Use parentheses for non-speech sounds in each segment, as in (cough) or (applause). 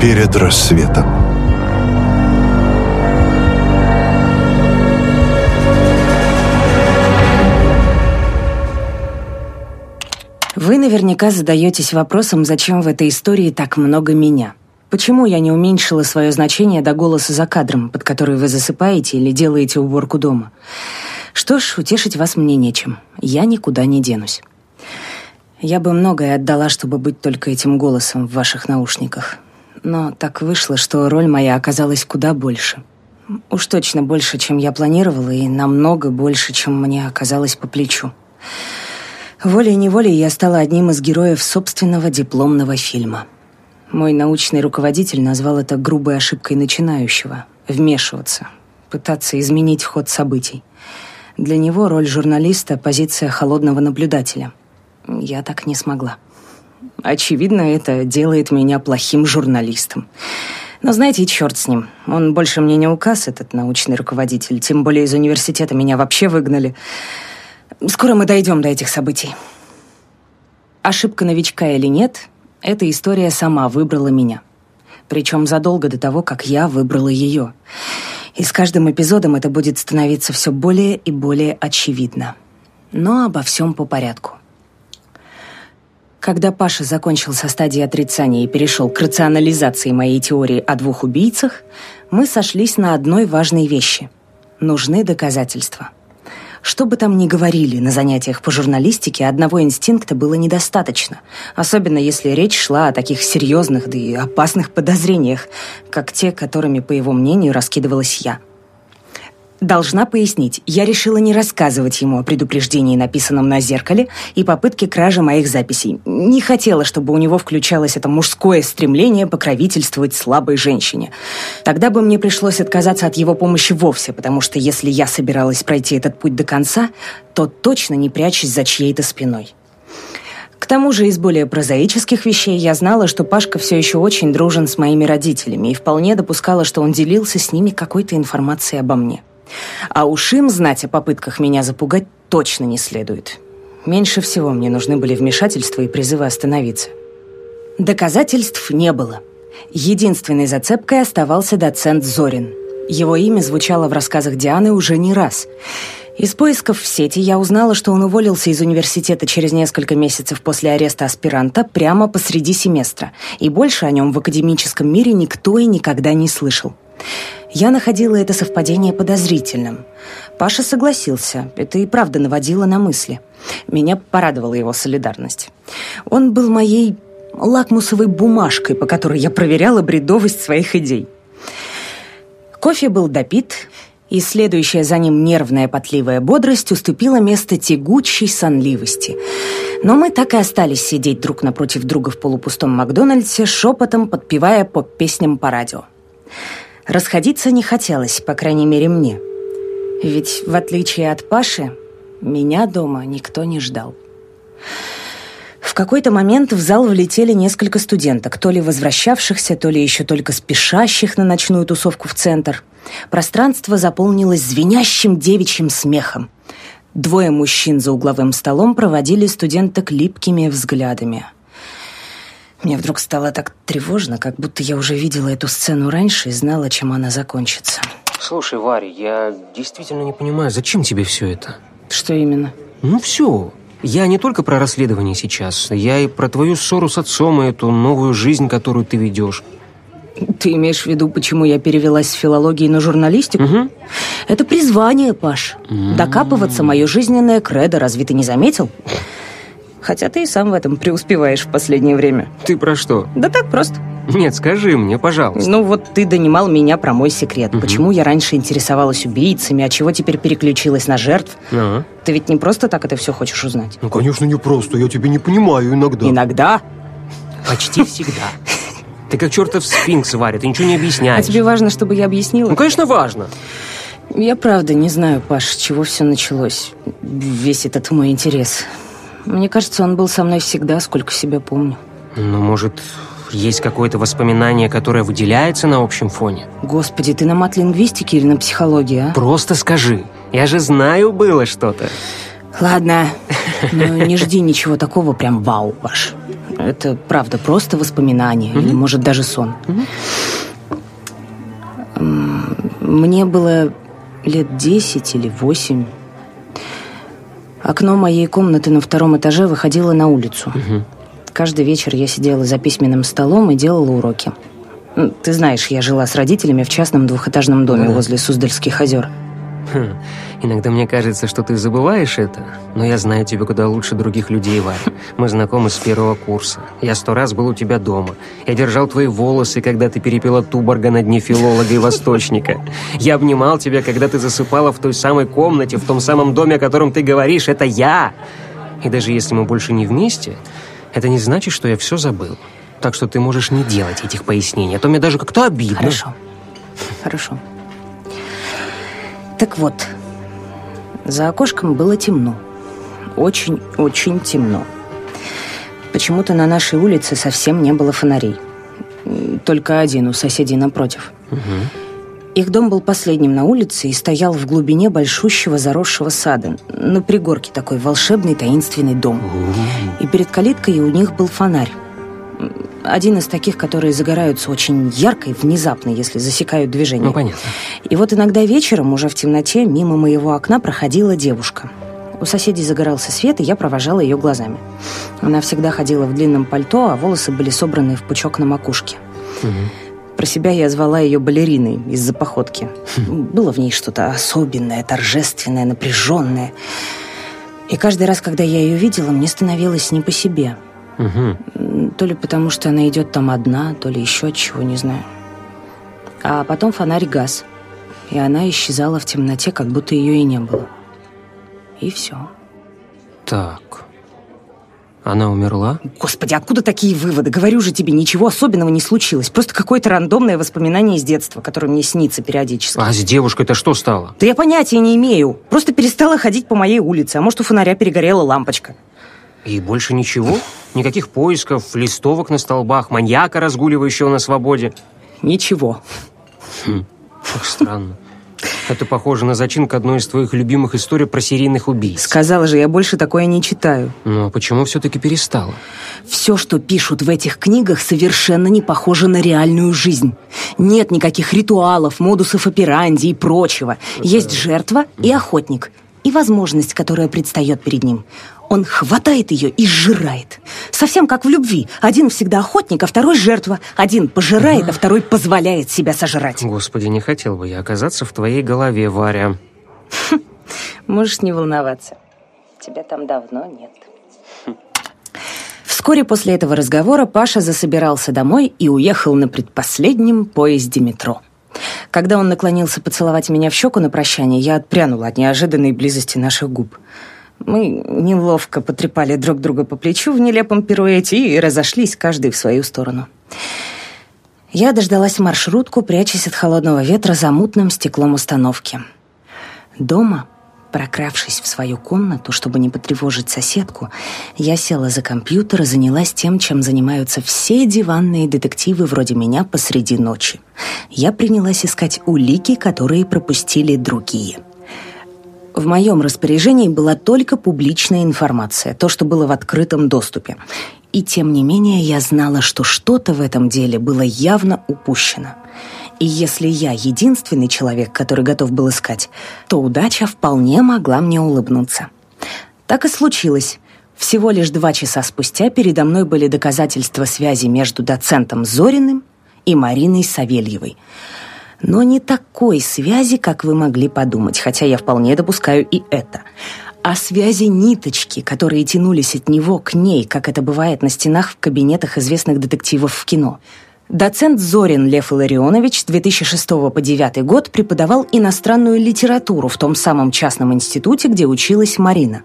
перед рассветом. Вы наверняка задаетесь вопросом, зачем в этой истории так много меня. Почему я не уменьшила свое значение до голоса за кадром, под который вы засыпаете или делаете уборку дома? Что ж, утешить вас мне нечем. Я никуда не денусь. Я бы многое отдала, чтобы быть только этим голосом в ваших наушниках. Но так вышло, что роль моя оказалась куда больше. Уж точно больше, чем я планировала, и намного больше, чем мне оказалось по плечу. Волей-неволей я стала одним из героев собственного дипломного фильма. Мой научный руководитель назвал это грубой ошибкой начинающего – вмешиваться, пытаться изменить ход событий. Для него роль журналиста – позиция холодного наблюдателя. Я так не смогла. Очевидно, это делает меня плохим журналистом. Но знаете, и черт с ним. Он больше мне не указ, этот научный руководитель. Тем более из университета меня вообще выгнали. Скоро мы дойдем до этих событий. Ошибка новичка или нет, эта история сама выбрала меня. Причем задолго до того, как я выбрала ее. И с каждым эпизодом это будет становиться все более и более очевидно. Но обо всем по порядку. Когда Паша закончил со стадии отрицания и перешел к рационализации моей теории о двух убийцах, мы сошлись на одной важной вещи. Нужны доказательства. Что бы там ни говорили на занятиях по журналистике, одного инстинкта было недостаточно, особенно если речь шла о таких серьезных, да и опасных подозрениях, как те, которыми, по его мнению, раскидывалась я. Должна пояснить, я решила не рассказывать ему о предупреждении, написанном на зеркале, и попытке кражи моих записей. Не хотела, чтобы у него включалось это мужское стремление покровительствовать слабой женщине. Тогда бы мне пришлось отказаться от его помощи вовсе, потому что если я собиралась пройти этот путь до конца, то точно не прячусь за чьей-то спиной. К тому же из более прозаических вещей я знала, что Пашка все еще очень дружен с моими родителями и вполне допускала, что он делился с ними какой-то информацией обо мне. А уж им знать о попытках меня запугать точно не следует. Меньше всего мне нужны были вмешательства и призывы остановиться. Доказательств не было. Единственной зацепкой оставался доцент Зорин. Его имя звучало в рассказах Дианы уже не раз. Из поисков в сети я узнала, что он уволился из университета через несколько месяцев после ареста аспиранта прямо посреди семестра, и больше о нем в академическом мире никто и никогда не слышал. Я находила это совпадение подозрительным. Паша согласился. Это и правда наводило на мысли. Меня порадовала его солидарность. Он был моей лакмусовой бумажкой, по которой я проверяла бредовость своих идей. Кофе был допит, и следующая за ним нервная потливая бодрость уступила место тягучей сонливости. Но мы так и остались сидеть друг напротив друга в полупустом Макдональдсе, шепотом подпевая поп-песням по радио. Расходиться не хотелось, по крайней мере, мне. Ведь, в отличие от Паши, меня дома никто не ждал. В какой-то момент в зал влетели несколько студенток, то ли возвращавшихся, то ли еще только спешащих на ночную тусовку в центр. Пространство заполнилось звенящим девичьим смехом. Двое мужчин за угловым столом проводили студенток липкими взглядами. Мне вдруг стало так тревожно, как будто я уже видела эту сцену раньше и знала, чем она закончится. Слушай, Варя, я действительно не понимаю, зачем тебе все это? Что именно? Ну, все. Я не только про расследование сейчас, я и про твою ссору с отцом и эту новую жизнь, которую ты ведешь. Ты имеешь в виду, почему я перевелась с филологии на журналистику? Угу. Это призвание, Паш. Докапываться мое жизненное кредо, разве ты не заметил? Хотя ты и сам в этом преуспеваешь в последнее время. Ты про что? Да так просто. Нет, скажи мне, пожалуйста. Ну вот ты донимал меня про мой секрет. Угу. Почему я раньше интересовалась убийцами, а чего теперь переключилась на жертв? Ага. Ты ведь не просто так это все хочешь узнать? Ну, конечно, не просто. Я тебя не понимаю иногда. Иногда? Почти всегда. Ты как чертов сфинкс, Варя, ты ничего не А объясняешь. тебе важно, чтобы я объяснила? Ну, конечно, важно. Я правда не знаю, Паш, с чего все началось. Весь этот мой интерес. Мне кажется, он был со мной всегда, сколько себя помню. Ну, может, есть какое-то воспоминание, которое выделяется на общем фоне? Господи, ты на мат-лингвистике или на психологии, а? Просто скажи. Я же знаю, было что-то. Ладно, (laughs) но не жди ничего такого прям вау, Паш. Это, правда, просто воспоминание, mm-hmm. или, может, даже сон. Mm-hmm. Мне было лет десять или восемь. Окно моей комнаты на втором этаже выходило на улицу. Угу. Каждый вечер я сидела за письменным столом и делала уроки. Ты знаешь, я жила с родителями в частном двухэтажном доме да. возле Суздальских озер. Хм. Иногда мне кажется, что ты забываешь это, но я знаю тебя куда лучше других людей, Варя. Мы знакомы с первого курса. Я сто раз был у тебя дома. Я держал твои волосы, когда ты перепила туборга на дне филолога и восточника. Я обнимал тебя, когда ты засыпала в той самой комнате, в том самом доме, о котором ты говоришь. Это я! И даже если мы больше не вместе, это не значит, что я все забыл. Так что ты можешь не делать этих пояснений, а то мне даже как-то обидно. Хорошо. Хорошо. Так вот, за окошком было темно. Очень-очень темно. Почему-то на нашей улице совсем не было фонарей. Только один у соседей напротив. Угу. Их дом был последним на улице и стоял в глубине большущего заросшего сада. На пригорке такой волшебный таинственный дом. Угу. И перед калиткой у них был фонарь. Один из таких, которые загораются очень ярко и внезапно, если засекают движение. Ну, понятно. И вот иногда вечером, уже в темноте, мимо моего окна проходила девушка. У соседей загорался свет, и я провожала ее глазами. Она всегда ходила в длинном пальто, а волосы были собраны в пучок на макушке. Угу. Про себя я звала ее балериной из-за походки. Хм. Было в ней что-то особенное, торжественное, напряженное. И каждый раз, когда я ее видела, мне становилось не по себе. Угу. То ли потому, что она идет там одна, то ли еще чего, не знаю. А потом фонарь газ, и она исчезала в темноте, как будто ее и не было. И все. Так, она умерла? Господи, откуда такие выводы? Говорю же тебе, ничего особенного не случилось. Просто какое-то рандомное воспоминание из детства, которое мне снится периодически. А с девушкой-то что стало? Да я понятия не имею. Просто перестала ходить по моей улице, а может у фонаря перегорела лампочка. И больше ничего? Никаких поисков, листовок на столбах, маньяка, разгуливающего на свободе? Ничего. Хм, как странно. Это похоже на зачин к одной из твоих любимых историй про серийных убийц. Сказала же, я больше такое не читаю. Но почему все-таки перестала? Все, что пишут в этих книгах, совершенно не похоже на реальную жизнь. Нет никаких ритуалов, модусов операнди и прочего. Есть жертва и охотник. И возможность, которая предстает перед ним. Он хватает ее и сжирает. Совсем как в любви. Один всегда охотник, а второй жертва. Один пожирает, а второй позволяет себя сожрать. Господи, не хотел бы я оказаться в твоей голове, Варя. Можешь не волноваться. Тебя там давно нет. Вскоре после этого разговора Паша засобирался домой и уехал на предпоследнем поезде метро. Когда он наклонился поцеловать меня в щеку на прощание, я отпрянула от неожиданной близости наших губ. Мы неловко потрепали друг друга по плечу в нелепом пируэте и разошлись каждый в свою сторону. Я дождалась маршрутку, прячась от холодного ветра за мутным стеклом установки. Дома, прокравшись в свою комнату, чтобы не потревожить соседку, я села за компьютер и занялась тем, чем занимаются все диванные детективы вроде меня посреди ночи. Я принялась искать улики, которые пропустили другие – в моем распоряжении была только публичная информация, то, что было в открытом доступе. И тем не менее я знала, что что-то в этом деле было явно упущено. И если я единственный человек, который готов был искать, то удача вполне могла мне улыбнуться. Так и случилось. Всего лишь два часа спустя передо мной были доказательства связи между доцентом Зориным и Мариной Савельевой – но не такой связи, как вы могли подумать, хотя я вполне допускаю и это. А связи ниточки, которые тянулись от него к ней, как это бывает на стенах в кабинетах известных детективов в кино. Доцент Зорин Лев Илларионович с 2006 по 2009 год преподавал иностранную литературу в том самом частном институте, где училась Марина.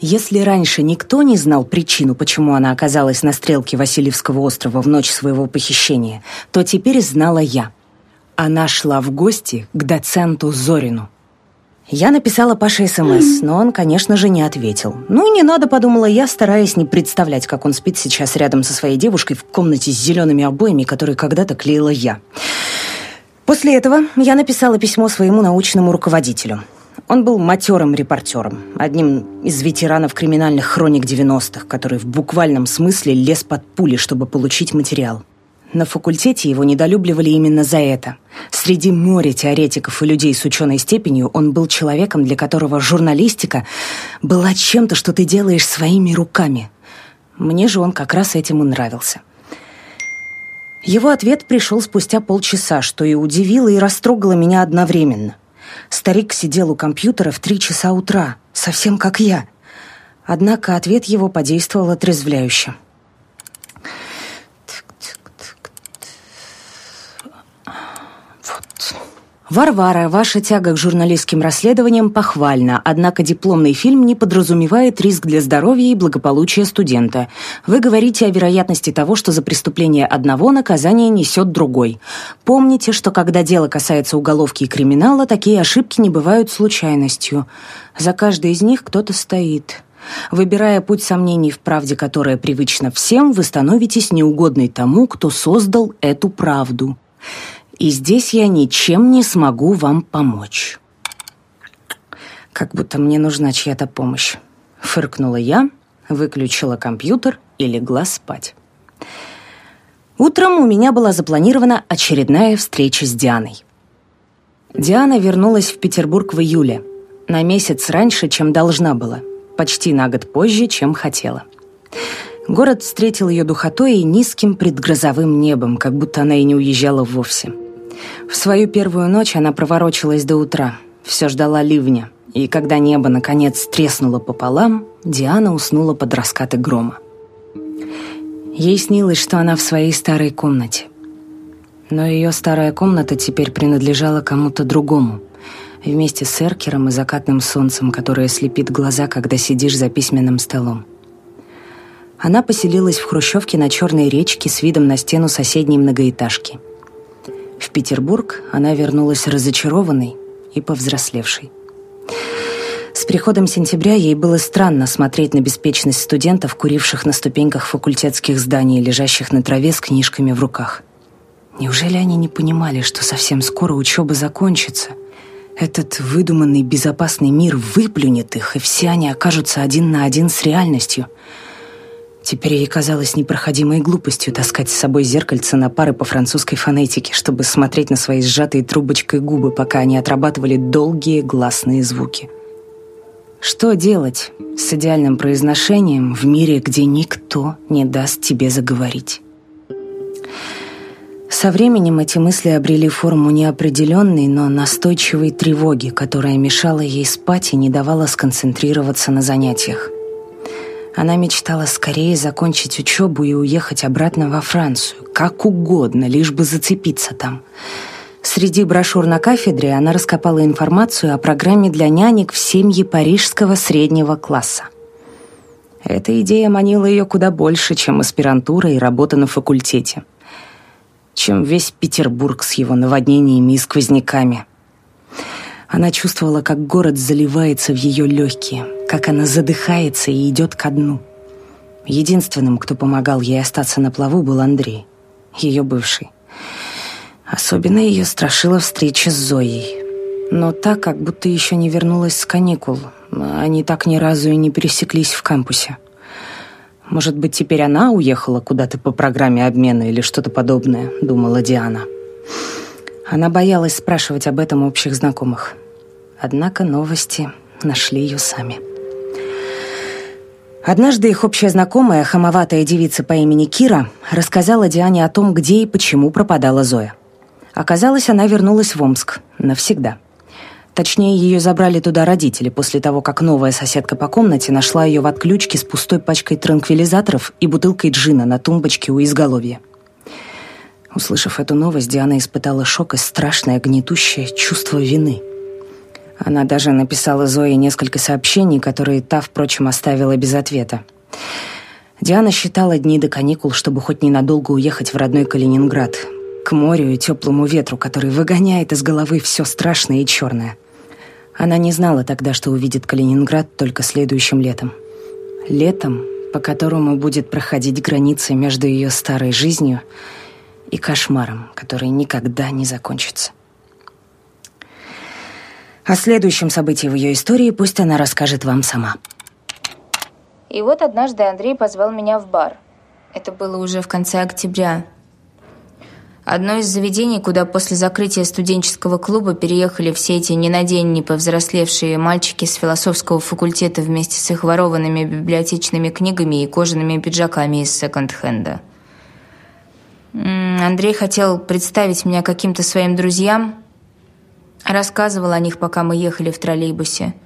Если раньше никто не знал причину, почему она оказалась на стрелке Васильевского острова в ночь своего похищения, то теперь знала я – она шла в гости к доценту Зорину. Я написала Паше СМС, но он, конечно же, не ответил. Ну и не надо, подумала я, стараясь не представлять, как он спит сейчас рядом со своей девушкой в комнате с зелеными обоями, которые когда-то клеила я. После этого я написала письмо своему научному руководителю. Он был матерым репортером, одним из ветеранов криминальных хроник 90-х, который в буквальном смысле лез под пули, чтобы получить материал. На факультете его недолюбливали именно за это. Среди моря теоретиков и людей с ученой степенью он был человеком, для которого журналистика была чем-то, что ты делаешь своими руками. Мне же он как раз этим и нравился. Его ответ пришел спустя полчаса, что и удивило, и растрогало меня одновременно. Старик сидел у компьютера в три часа утра, совсем как я. Однако ответ его подействовал отрезвляюще. Варвара, ваша тяга к журналистским расследованиям похвальна, однако дипломный фильм не подразумевает риск для здоровья и благополучия студента. Вы говорите о вероятности того, что за преступление одного наказание несет другой. Помните, что когда дело касается уголовки и криминала, такие ошибки не бывают случайностью. За каждой из них кто-то стоит. Выбирая путь сомнений в правде, которая привычна всем, вы становитесь неугодной тому, кто создал эту правду и здесь я ничем не смогу вам помочь. Как будто мне нужна чья-то помощь. Фыркнула я, выключила компьютер и легла спать. Утром у меня была запланирована очередная встреча с Дианой. Диана вернулась в Петербург в июле, на месяц раньше, чем должна была, почти на год позже, чем хотела. Город встретил ее духотой и низким предгрозовым небом, как будто она и не уезжала вовсе. В свою первую ночь она проворочилась до утра, все ждала ливня, и когда небо наконец треснуло пополам, Диана уснула под раскаты грома. Ей снилось, что она в своей старой комнате. Но ее старая комната теперь принадлежала кому-то другому, вместе с эркером и закатным солнцем, которое слепит глаза, когда сидишь за письменным столом. Она поселилась в хрущевке на Черной речке с видом на стену соседней многоэтажки – Петербург она вернулась разочарованной и повзрослевшей. С приходом сентября ей было странно смотреть на беспечность студентов, куривших на ступеньках факультетских зданий, лежащих на траве с книжками в руках. Неужели они не понимали, что совсем скоро учеба закончится? Этот выдуманный безопасный мир выплюнет их, и все они окажутся один на один с реальностью – Теперь ей казалось непроходимой глупостью таскать с собой зеркальце на пары по французской фонетике, чтобы смотреть на свои сжатые трубочкой губы, пока они отрабатывали долгие гласные звуки. Что делать с идеальным произношением в мире, где никто не даст тебе заговорить? Со временем эти мысли обрели форму неопределенной, но настойчивой тревоги, которая мешала ей спать и не давала сконцентрироваться на занятиях. Она мечтала скорее закончить учебу и уехать обратно во Францию, как угодно, лишь бы зацепиться там. Среди брошюр на кафедре она раскопала информацию о программе для нянек в семье парижского среднего класса. Эта идея манила ее куда больше, чем аспирантура и работа на факультете, чем весь Петербург с его наводнениями и сквозняками. Она чувствовала, как город заливается в ее легкие – как она задыхается и идет ко дну. Единственным, кто помогал ей остаться на плаву, был Андрей, ее бывший. Особенно ее страшила встреча с Зоей. Но так, как будто еще не вернулась с каникул. Они так ни разу и не пересеклись в кампусе. Может быть, теперь она уехала куда-то по программе обмена или что-то подобное, думала Диана. Она боялась спрашивать об этом общих знакомых. Однако новости нашли ее сами. Однажды их общая знакомая, хамоватая девица по имени Кира, рассказала Диане о том, где и почему пропадала Зоя. Оказалось, она вернулась в Омск навсегда. Точнее, ее забрали туда родители после того, как новая соседка по комнате нашла ее в отключке с пустой пачкой транквилизаторов и бутылкой джина на тумбочке у изголовья. Услышав эту новость, Диана испытала шок и страшное гнетущее чувство вины – она даже написала Зое несколько сообщений, которые та, впрочем, оставила без ответа. Диана считала дни до каникул, чтобы хоть ненадолго уехать в родной Калининград, к морю и теплому ветру, который выгоняет из головы все страшное и черное. Она не знала тогда, что увидит Калининград только следующим летом. Летом, по которому будет проходить граница между ее старой жизнью и кошмаром, который никогда не закончится. О следующем событии в ее истории пусть она расскажет вам сама. И вот однажды Андрей позвал меня в бар. Это было уже в конце октября. Одно из заведений, куда после закрытия студенческого клуба переехали все эти ни на день не повзрослевшие мальчики с философского факультета вместе с их ворованными библиотечными книгами и кожаными пиджаками из секонд-хенда. Андрей хотел представить меня каким-то своим друзьям, рассказывал о них, пока мы ехали в троллейбусе –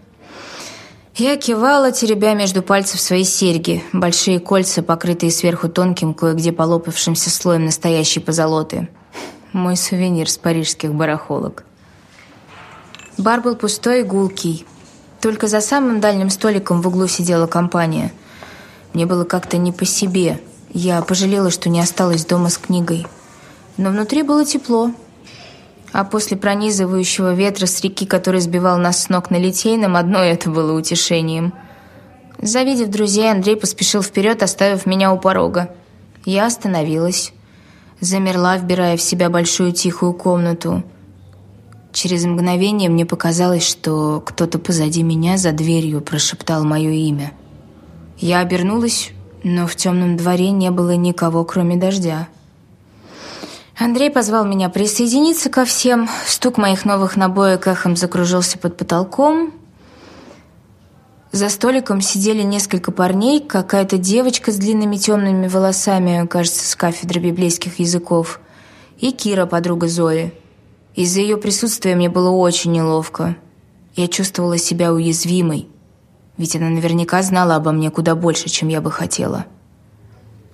я кивала, теребя между пальцев свои серьги, большие кольца, покрытые сверху тонким, кое-где полопавшимся слоем настоящей позолоты. Мой сувенир с парижских барахолок. Бар был пустой и гулкий. Только за самым дальним столиком в углу сидела компания. Мне было как-то не по себе. Я пожалела, что не осталась дома с книгой. Но внутри было тепло, а после пронизывающего ветра с реки, который сбивал нас с ног на Литейном, одно это было утешением. Завидев друзей, Андрей поспешил вперед, оставив меня у порога. Я остановилась. Замерла, вбирая в себя большую тихую комнату. Через мгновение мне показалось, что кто-то позади меня за дверью прошептал мое имя. Я обернулась, но в темном дворе не было никого, кроме дождя. Андрей позвал меня присоединиться ко всем. Стук моих новых набоек эхом закружился под потолком. За столиком сидели несколько парней, какая-то девочка с длинными темными волосами, кажется, с кафедры библейских языков, и Кира, подруга Зои. Из-за ее присутствия мне было очень неловко. Я чувствовала себя уязвимой, ведь она наверняка знала обо мне куда больше, чем я бы хотела.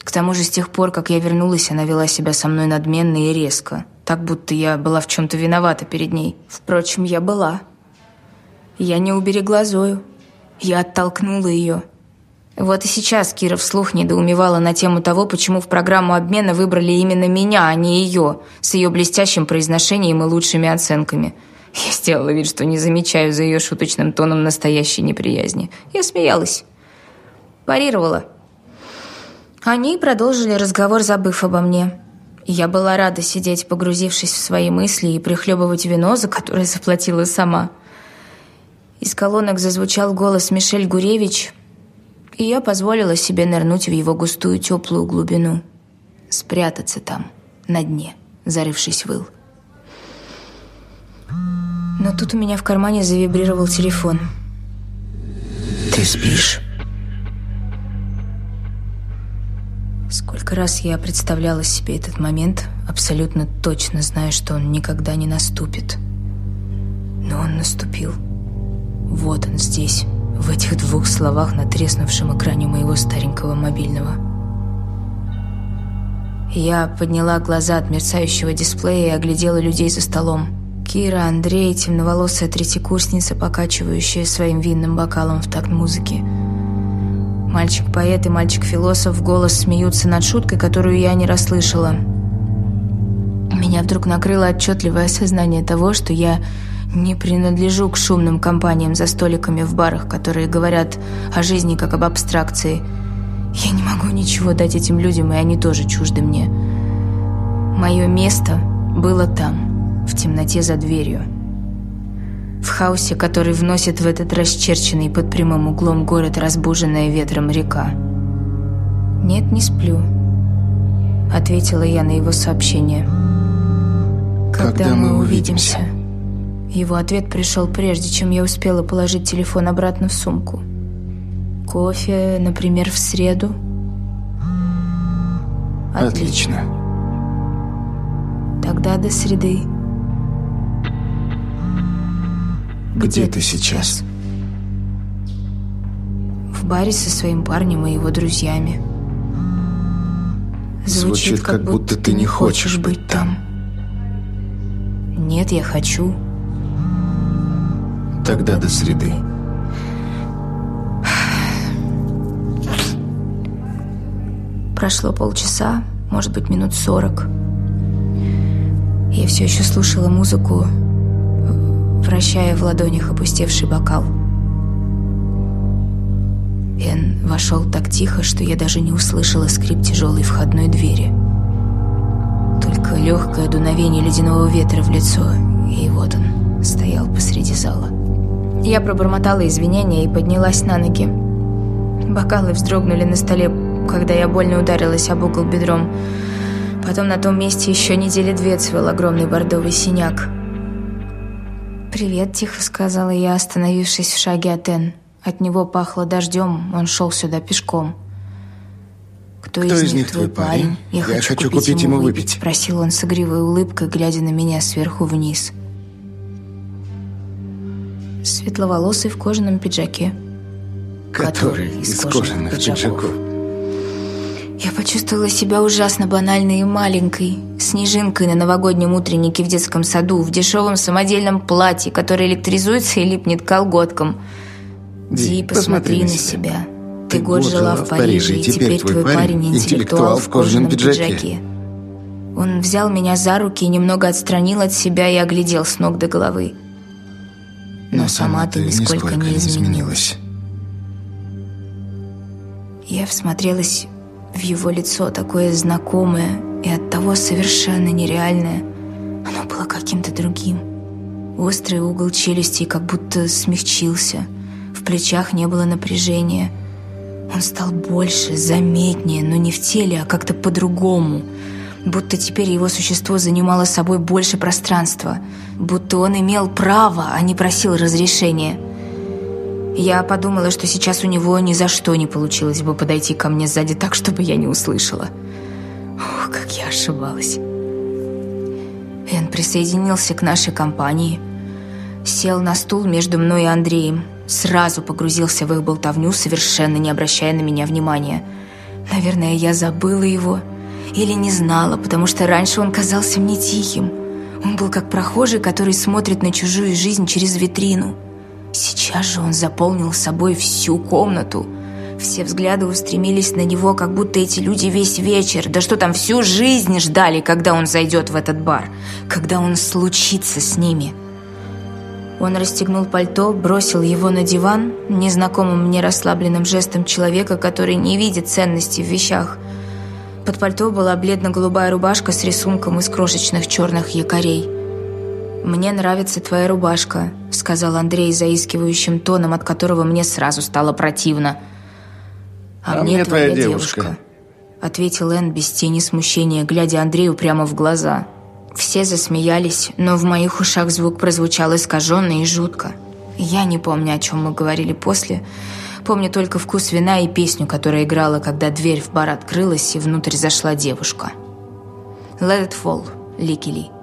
К тому же с тех пор, как я вернулась, она вела себя со мной надменно и резко, так будто я была в чем-то виновата перед ней. Впрочем, я была. Я не уберегла Зою. Я оттолкнула ее. Вот и сейчас Кира вслух недоумевала на тему того, почему в программу обмена выбрали именно меня, а не ее, с ее блестящим произношением и лучшими оценками. Я сделала вид, что не замечаю за ее шуточным тоном настоящей неприязни. Я смеялась. Парировала. Они продолжили разговор, забыв обо мне. Я была рада сидеть, погрузившись в свои мысли и прихлебывать вино, за которое заплатила сама. Из колонок зазвучал голос Мишель Гуревич, и я позволила себе нырнуть в его густую теплую глубину, спрятаться там, на дне, зарывшись в ил. Но тут у меня в кармане завибрировал телефон. «Ты спишь?» Сколько раз я представляла себе этот момент, абсолютно точно зная, что он никогда не наступит. Но он наступил. Вот он здесь, в этих двух словах на треснувшем экране моего старенького мобильного. Я подняла глаза от мерцающего дисплея и оглядела людей за столом. Кира, Андрей, темноволосая третьекурсница, покачивающая своим винным бокалом в такт музыки – Мальчик-поэт и мальчик-философ в голос смеются над шуткой, которую я не расслышала. Меня вдруг накрыло отчетливое осознание того, что я не принадлежу к шумным компаниям за столиками в барах, которые говорят о жизни как об абстракции. Я не могу ничего дать этим людям, и они тоже чужды мне. Мое место было там, темноте за дверью в хаосе, который вносит в этот расчерченный под прямым углом город разбуженная ветром река. «Нет, не сплю», — ответила я на его сообщение. «Когда, Когда мы увидимся?» Его ответ пришел прежде, чем я успела положить телефон обратно в сумку. «Кофе, например, в среду?» «Отлично». Тогда до среды. Где ты сейчас? В баре со своим парнем и его друзьями. Звучит, Звучит как, как будто ты не хочешь быть там. Нет, я хочу. Тогда до среды. Прошло полчаса, может быть, минут сорок. Я все еще слушала музыку, вращая в ладонях опустевший бокал. Эн вошел так тихо, что я даже не услышала скрип тяжелой входной двери. Только легкое дуновение ледяного ветра в лицо, и вот он стоял посреди зала. Я пробормотала извинения и поднялась на ноги. Бокалы вздрогнули на столе, когда я больно ударилась об угол бедром. Потом на том месте еще недели две цвел огромный бордовый синяк. «Привет», — тихо сказала я, остановившись в шаге от Энн. От него пахло дождем, он шел сюда пешком. «Кто, Кто из, из них твой парень? Я, я хочу, хочу купить, купить ему выпить», — спросил он с игривой улыбкой, глядя на меня сверху вниз. Светловолосый в кожаном пиджаке. Который, который из кожаных, кожаных пиджаков. Я почувствовала себя ужасно банальной и маленькой, снежинкой на новогоднем утреннике в детском саду, в дешевом самодельном платье, которое электризуется и липнет к колготкам. Ди, посмотри, посмотри на себя. себя. Ты, Ты год жила в Париже, и теперь твой парень интеллектуал в кожаном пиджаке. пиджаке. Он взял меня за руки и немного отстранил от себя и оглядел с ног до головы. Но, Но сама ты нисколько, нисколько не изменилась. Я всмотрелась в его лицо, такое знакомое и оттого совершенно нереальное. Оно было каким-то другим. Острый угол челюсти как будто смягчился. В плечах не было напряжения. Он стал больше, заметнее, но не в теле, а как-то по-другому. Будто теперь его существо занимало собой больше пространства. Будто он имел право, а не просил разрешения. Я подумала, что сейчас у него ни за что не получилось бы подойти ко мне сзади так, чтобы я не услышала. Ох, как я ошибалась. Эн присоединился к нашей компании, сел на стул между мной и Андреем, сразу погрузился в их болтовню, совершенно не обращая на меня внимания. Наверное, я забыла его или не знала, потому что раньше он казался мне тихим. Он был как прохожий, который смотрит на чужую жизнь через витрину – Сейчас же он заполнил собой всю комнату. Все взгляды устремились на него, как будто эти люди весь вечер, да что там, всю жизнь ждали, когда он зайдет в этот бар, когда он случится с ними. Он расстегнул пальто, бросил его на диван, незнакомым мне расслабленным жестом человека, который не видит ценности в вещах. Под пальто была бледно-голубая рубашка с рисунком из крошечных черных якорей – «Мне нравится твоя рубашка», — сказал Андрей заискивающим тоном, от которого мне сразу стало противно. «А, а мне, мне твоя девушка», девушка — ответил Энн без тени смущения, глядя Андрею прямо в глаза. Все засмеялись, но в моих ушах звук прозвучал искаженно и жутко. Я не помню, о чем мы говорили после. Помню только вкус вина и песню, которая играла, когда дверь в бар открылась, и внутрь зашла девушка. «Let it fall», Лики Ли.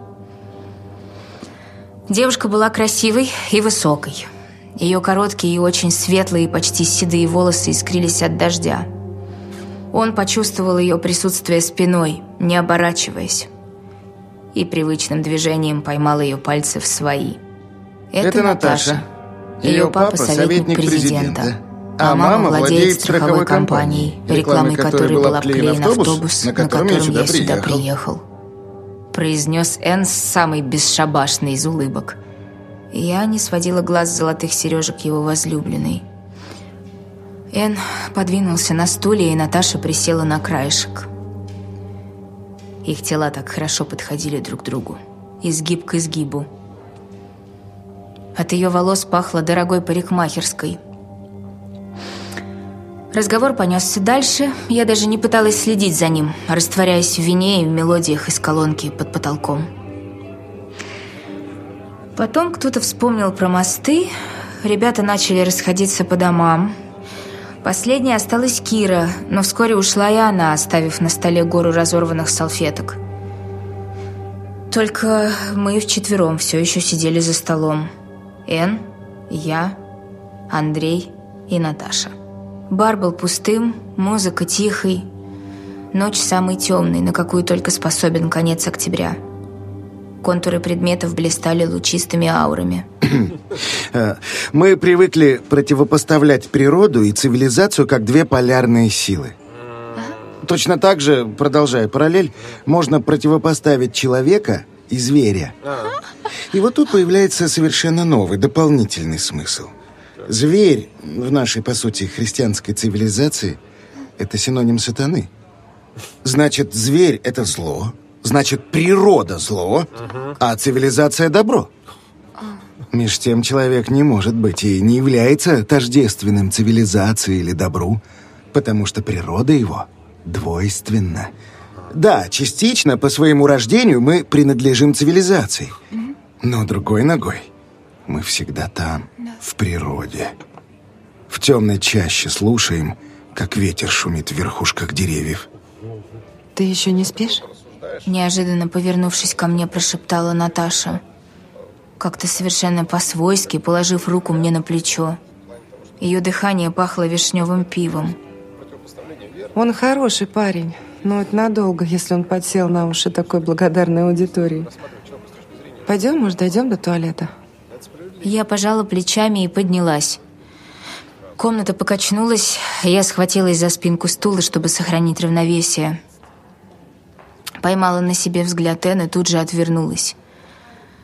Девушка была красивой и высокой. Ее короткие и очень светлые, почти седые волосы искрились от дождя. Он почувствовал ее присутствие спиной, не оборачиваясь, и привычным движением поймал ее пальцы в свои. Это, Это Наташа. Ее, ее папа советник президента, президента а, а мама владеет страховой компанией, рекламой которой была обклеен автобус, на котором, на котором я сюда, я сюда приехал произнес Энн с самой бесшабашной из улыбок. Я не сводила глаз золотых сережек его возлюбленной. Энн подвинулся на стуле, и Наташа присела на краешек. Их тела так хорошо подходили друг к другу. Изгиб к изгибу. От ее волос пахло дорогой парикмахерской – Разговор понесся дальше. Я даже не пыталась следить за ним, растворяясь в вине и в мелодиях из колонки под потолком. Потом кто-то вспомнил про мосты. Ребята начали расходиться по домам. Последней осталась Кира, но вскоре ушла и она, оставив на столе гору разорванных салфеток. Только мы вчетвером все еще сидели за столом. Эн, я, Андрей и Наташа. Бар был пустым, музыка тихой. Ночь самый темный, на какую только способен конец октября. Контуры предметов блистали лучистыми аурами. Э, мы привыкли противопоставлять природу и цивилизацию как две полярные силы. Точно так же, продолжая параллель, можно противопоставить человека и зверя. И вот тут появляется совершенно новый, дополнительный смысл – Зверь в нашей, по сути, христианской цивилизации – это синоним сатаны. Значит, зверь – это зло, значит, природа – зло, а цивилизация – добро. Меж тем человек не может быть и не является тождественным цивилизации или добру, потому что природа его двойственна. Да, частично по своему рождению мы принадлежим цивилизации, но другой ногой мы всегда там, в природе. В темной чаще слушаем, как ветер шумит в верхушках деревьев. Ты еще не спишь? Неожиданно повернувшись ко мне, прошептала Наташа. Как-то совершенно по-свойски, положив руку мне на плечо. Ее дыхание пахло вишневым пивом. Он хороший парень, но это надолго, если он подсел на уши такой благодарной аудитории. Пойдем, может, дойдем до туалета? Я пожала плечами и поднялась. Комната покачнулась, я схватилась за спинку стула, чтобы сохранить равновесие. Поймала на себе взгляд Энн и тут же отвернулась.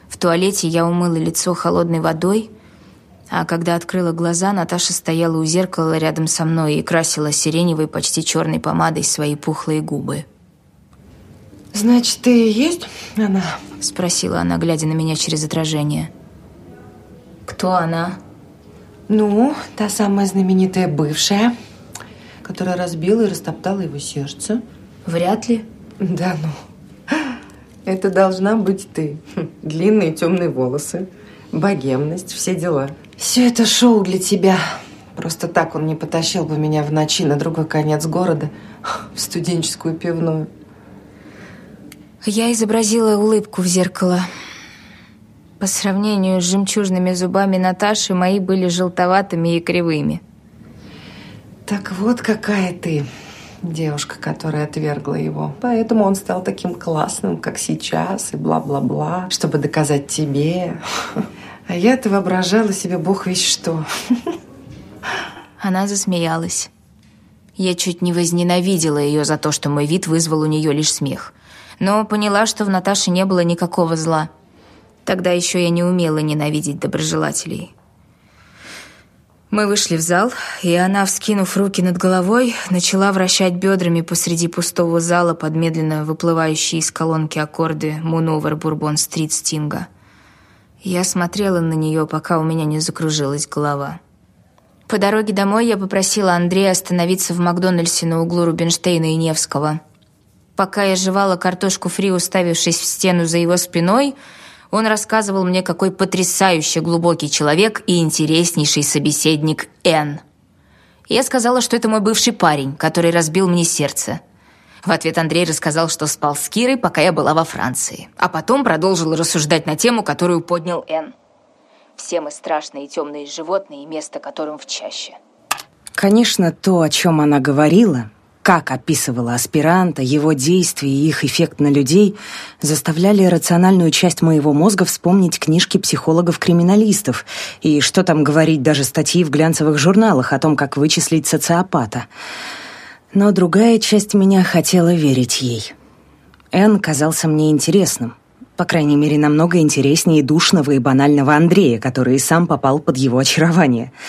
В туалете я умыла лицо холодной водой, а когда открыла глаза, Наташа стояла у зеркала рядом со мной и красила сиреневой, почти черной помадой свои пухлые губы. «Значит, ты есть она?» — спросила она, глядя на меня через отражение. «Кто она?» Ну, та самая знаменитая бывшая, которая разбила и растоптала его сердце. Вряд ли. Да ну. Это должна быть ты. Длинные темные волосы, богемность, все дела. Все это шоу для тебя. Просто так он не потащил бы меня в ночи на другой конец города, в студенческую пивную. Я изобразила улыбку в зеркало. По сравнению с жемчужными зубами Наташи, мои были желтоватыми и кривыми. Так вот какая ты, девушка, которая отвергла его. Поэтому он стал таким классным, как сейчас, и бла-бла-бла, чтобы доказать тебе. А я-то воображала себе бог весь что. Она засмеялась. Я чуть не возненавидела ее за то, что мой вид вызвал у нее лишь смех. Но поняла, что в Наташе не было никакого зла. Тогда еще я не умела ненавидеть доброжелателей. Мы вышли в зал, и она, вскинув руки над головой, начала вращать бедрами посреди пустого зала под медленно выплывающие из колонки аккорды «Муновер Бурбон Стрит Стинга». Я смотрела на нее, пока у меня не закружилась голова. По дороге домой я попросила Андрея остановиться в Макдональдсе на углу Рубинштейна и Невского. Пока я жевала картошку фри, уставившись в стену за его спиной – он рассказывал мне, какой потрясающе глубокий человек и интереснейший собеседник Н. Я сказала, что это мой бывший парень, который разбил мне сердце. В ответ Андрей рассказал, что спал с Кирой, пока я была во Франции. А потом продолжил рассуждать на тему, которую поднял Н. Все мы страшные темные животные, место которым в чаще. Конечно, то, о чем она говорила, как описывала аспиранта, его действия и их эффект на людей, заставляли рациональную часть моего мозга вспомнить книжки психологов-криминалистов и, что там говорить, даже статьи в глянцевых журналах о том, как вычислить социопата. Но другая часть меня хотела верить ей. Эн казался мне интересным. По крайней мере, намного интереснее душного и банального Андрея, который сам попал под его очарование —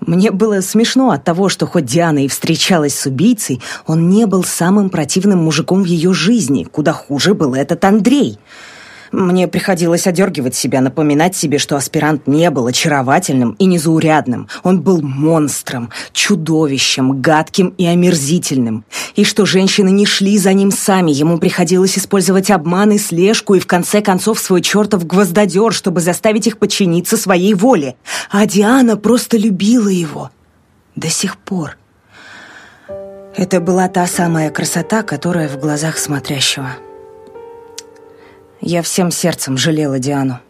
мне было смешно от того, что хоть Диана и встречалась с убийцей, он не был самым противным мужиком в ее жизни. Куда хуже был этот Андрей. Мне приходилось одергивать себя, напоминать себе, что аспирант не был очаровательным и незаурядным. Он был монстром, чудовищем, гадким и омерзительным. И что женщины не шли за ним сами, ему приходилось использовать обман и слежку, и в конце концов свой чертов гвоздодер, чтобы заставить их подчиниться своей воле. А Диана просто любила его. До сих пор. Это была та самая красота, которая в глазах смотрящего. Я всем сердцем жалела Диану.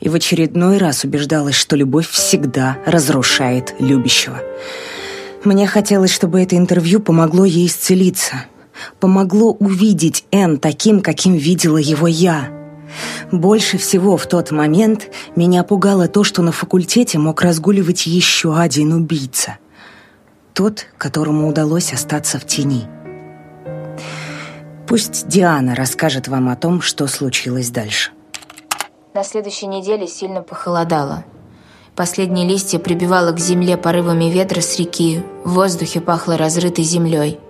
И в очередной раз убеждалась, что любовь всегда разрушает любящего. Мне хотелось, чтобы это интервью помогло ей исцелиться. Помогло увидеть Энн таким, каким видела его я. Больше всего в тот момент меня пугало то, что на факультете мог разгуливать еще один убийца. Тот, которому удалось остаться в тени. Пусть Диана расскажет вам о том, что случилось дальше. На следующей неделе сильно похолодало. Последние листья прибивало к земле порывами ветра с реки, в воздухе пахло разрытой землей.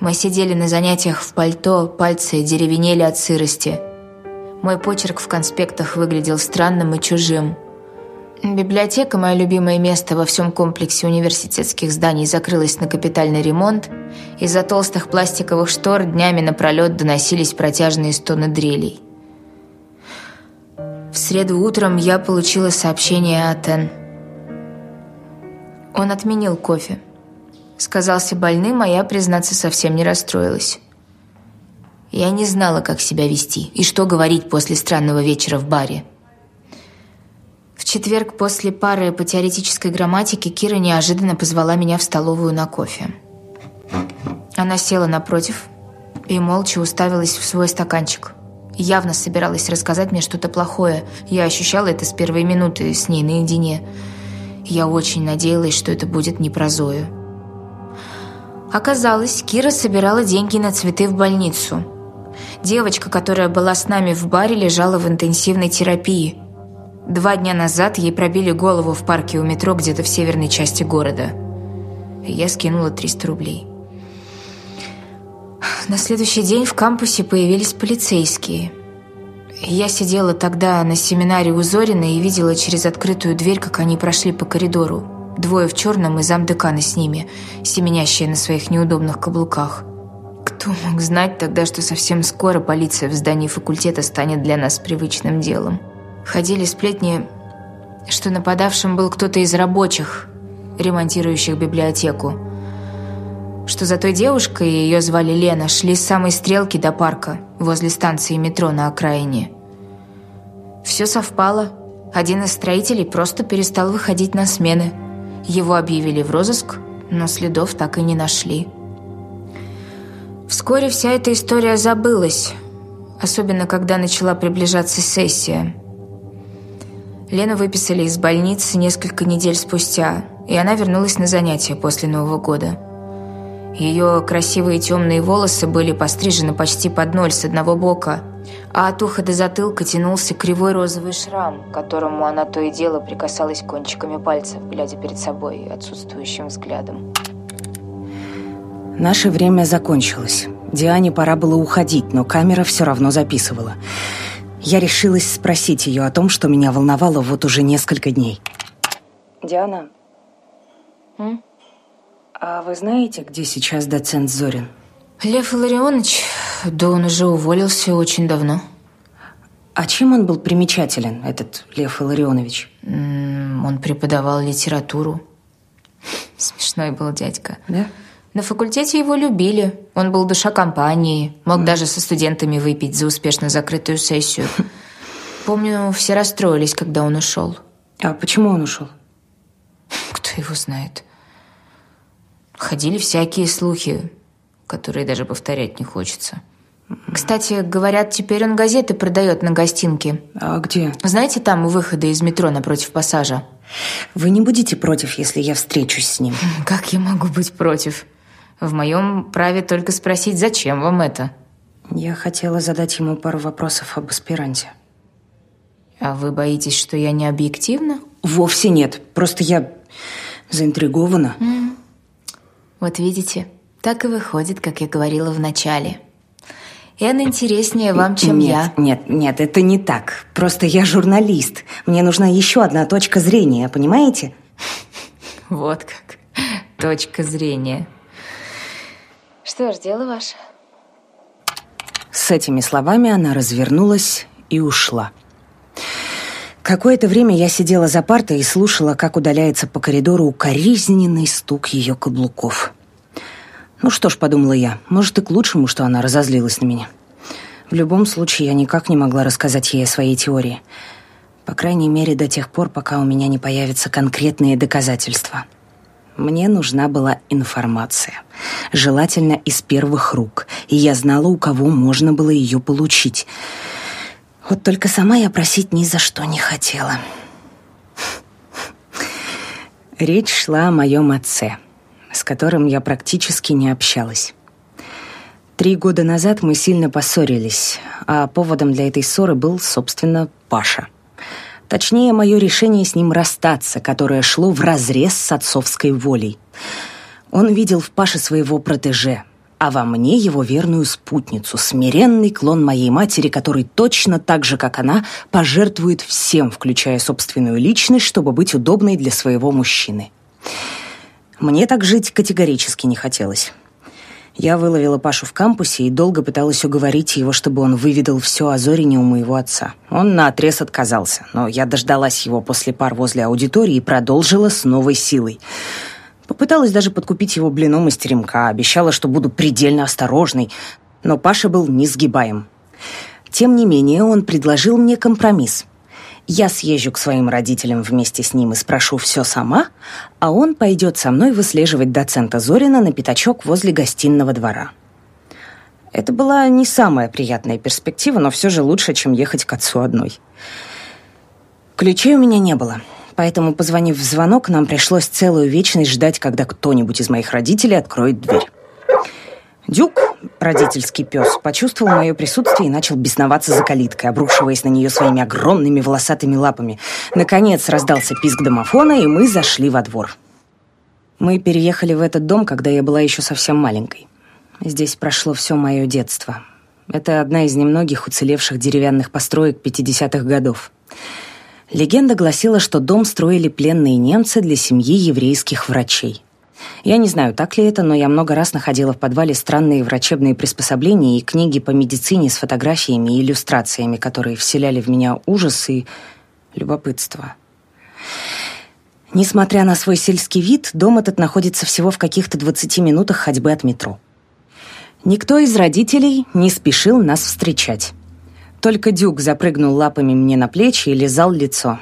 Мы сидели на занятиях в пальто, пальцы деревенели от сырости. Мой почерк в конспектах выглядел странным и чужим. Библиотека, мое любимое место во всем комплексе университетских зданий, закрылась на капитальный ремонт. Из-за толстых пластиковых штор днями напролет доносились протяжные стоны дрелей. В среду утром я получила сообщение от Эн. Он отменил кофе. Сказался больным, а я, признаться, совсем не расстроилась. Я не знала, как себя вести и что говорить после странного вечера в баре. Четверг после пары по теоретической грамматике Кира неожиданно позвала меня в столовую на кофе. Она села напротив и молча уставилась в свой стаканчик. Явно собиралась рассказать мне что-то плохое. Я ощущала это с первой минуты с ней наедине. Я очень надеялась, что это будет не про Зою. Оказалось, Кира собирала деньги на цветы в больницу – Девочка, которая была с нами в баре, лежала в интенсивной терапии. Два дня назад ей пробили голову в парке у метро где-то в северной части города. Я скинула 300 рублей. На следующий день в кампусе появились полицейские. Я сидела тогда на семинаре у Зорина и видела через открытую дверь, как они прошли по коридору. Двое в черном и замдекана с ними, семенящие на своих неудобных каблуках. Кто мог знать тогда, что совсем скоро полиция в здании факультета станет для нас привычным делом? Ходили сплетни, что нападавшим был кто-то из рабочих, ремонтирующих библиотеку. Что за той девушкой, ее звали Лена, шли с самой стрелки до парка, возле станции метро на окраине. Все совпало. Один из строителей просто перестал выходить на смены. Его объявили в розыск, но следов так и не нашли. Вскоре вся эта история забылась, особенно когда начала приближаться сессия. Лену выписали из больницы несколько недель спустя, и она вернулась на занятия после Нового года. Ее красивые темные волосы были пострижены почти под ноль с одного бока, а от уха до затылка тянулся кривой розовый шрам, к которому она то и дело прикасалась кончиками пальцев, глядя перед собой отсутствующим взглядом. Наше время закончилось. Диане пора было уходить, но камера все равно записывала. Я решилась спросить ее о том, что меня волновало вот уже несколько дней. Диана, М? а вы знаете, где сейчас доцент Зорин? Лев Илларионович, да он уже уволился очень давно. А чем он был примечателен, этот Лев Илларионович? Он преподавал литературу. Смешной был дядька. Да? На факультете его любили. Он был душа компании. Мог даже со студентами выпить за успешно закрытую сессию. (laughs) Помню, все расстроились, когда он ушел. А почему он ушел? Кто его знает. Ходили всякие слухи, которые даже повторять не хочется. Кстати, говорят, теперь он газеты продает на гостинке. А где? Знаете, там у выхода из метро напротив пассажа? Вы не будете против, если я встречусь с ним? (laughs) Как я могу быть против? В моем праве только спросить, зачем вам это? Я хотела задать ему пару вопросов об аспиранте. А вы боитесь, что я не объективна? Вовсе нет. Просто я заинтригована. Вот видите, так и выходит, как я говорила в начале. Эн интереснее вам, чем нет, я. Нет, нет, это не так. Просто я журналист. Мне нужна еще одна точка зрения, понимаете? (laughs) Вот как. Точка зрения. Что ж, дело ваше. С этими словами она развернулась и ушла. Какое-то время я сидела за партой и слушала, как удаляется по коридору укоризненный стук ее каблуков. Ну что ж, подумала я, может и к лучшему, что она разозлилась на меня. В любом случае, я никак не могла рассказать ей о своей теории. По крайней мере, до тех пор, пока у меня не появятся конкретные доказательства. Мне нужна была информация. Желательно из первых рук. И я знала, у кого можно было ее получить. Вот только сама я просить ни за что не хотела. Речь шла о моем отце, с которым я практически не общалась. Три года назад мы сильно поссорились, а поводом для этой ссоры был, собственно, Паша. Точнее, мое решение с ним расстаться, которое шло вразрез с отцовской волей. Он видел в Паше своего протеже, а во мне его верную спутницу, смиренный клон моей матери, который точно так же, как она, пожертвует всем, включая собственную личность, чтобы быть удобной для своего мужчины. Мне так жить категорически не хотелось. Я выловила Пашу в кампусе и долго пыталась уговорить его, чтобы он выведал все о Зорине у моего отца. Он наотрез отказался, но я дождалась его после пар возле аудитории и продолжила с новой силой – Попыталась даже подкупить его блином из теремка, обещала, что буду предельно осторожной, но Паша был несгибаем. Тем не менее, он предложил мне компромисс. Я съезжу к своим родителям вместе с ним и спрошу все сама, а он пойдет со мной выслеживать доцента Зорина на пятачок возле гостиного двора. Это была не самая приятная перспектива, но все же лучше, чем ехать к отцу одной. Ключей у меня не было — поэтому, позвонив в звонок, нам пришлось целую вечность ждать, когда кто-нибудь из моих родителей откроет дверь. Дюк, родительский пес, почувствовал мое присутствие и начал бесноваться за калиткой, обрушиваясь на нее своими огромными волосатыми лапами. Наконец раздался писк домофона, и мы зашли во двор. Мы переехали в этот дом, когда я была еще совсем маленькой. Здесь прошло все мое детство. Это одна из немногих уцелевших деревянных построек 50-х годов. Легенда гласила, что дом строили пленные немцы для семьи еврейских врачей. Я не знаю, так ли это, но я много раз находила в подвале странные врачебные приспособления и книги по медицине с фотографиями и иллюстрациями, которые вселяли в меня ужас и любопытство. Несмотря на свой сельский вид, дом этот находится всего в каких-то 20 минутах ходьбы от метро. Никто из родителей не спешил нас встречать. Только Дюк запрыгнул лапами мне на плечи и лизал лицо.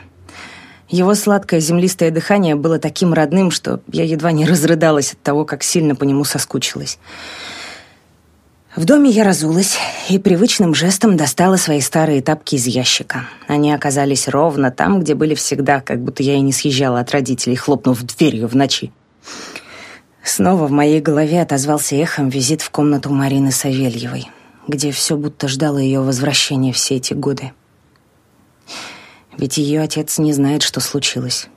Его сладкое землистое дыхание было таким родным, что я едва не разрыдалась от того, как сильно по нему соскучилась. В доме я разулась и привычным жестом достала свои старые тапки из ящика. Они оказались ровно там, где были всегда, как будто я и не съезжала от родителей, хлопнув дверью в ночи. Снова в моей голове отозвался эхом визит в комнату Марины Савельевой где все будто ждало ее возвращения все эти годы. Ведь ее отец не знает, что случилось.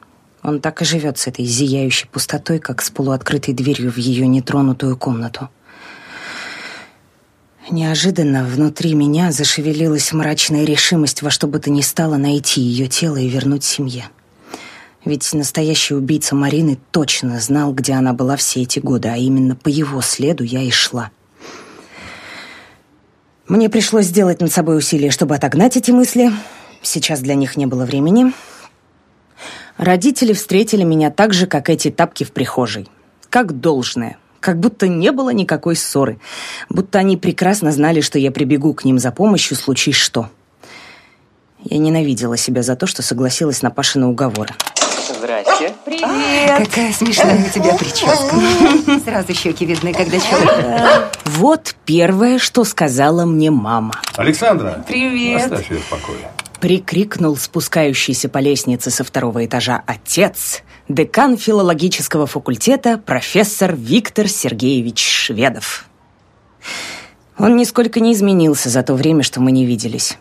Он так и живет с этой зияющей пустотой, как с полуоткрытой дверью в ее нетронутую комнату. Неожиданно внутри меня зашевелилась мрачная решимость во что бы то ни стало найти ее тело и вернуть семье. Ведь настоящий убийца Марины точно знал, где она была все эти годы, а именно по его следу я и шла. Мне пришлось сделать над собой усилие, чтобы отогнать эти мысли. Сейчас для них не было времени. Родители встретили меня так же, как эти тапки в прихожей. Как должное. Как будто не было никакой ссоры. Будто они прекрасно знали, что я прибегу к ним за помощью, случись что. Я ненавидела себя за то, что согласилась на Пашины уговоры. Здрасте. Привет. какая смешная у тебя прическа. Сразу щеки видны, когда человек... Вот первое, что сказала мне мама. Александра. Привет. Оставь ее в покое. Прикрикнул спускающийся по лестнице со второго этажа отец, декан филологического факультета, профессор Виктор Сергеевич Шведов. Он нисколько не изменился за то время, что мы не виделись.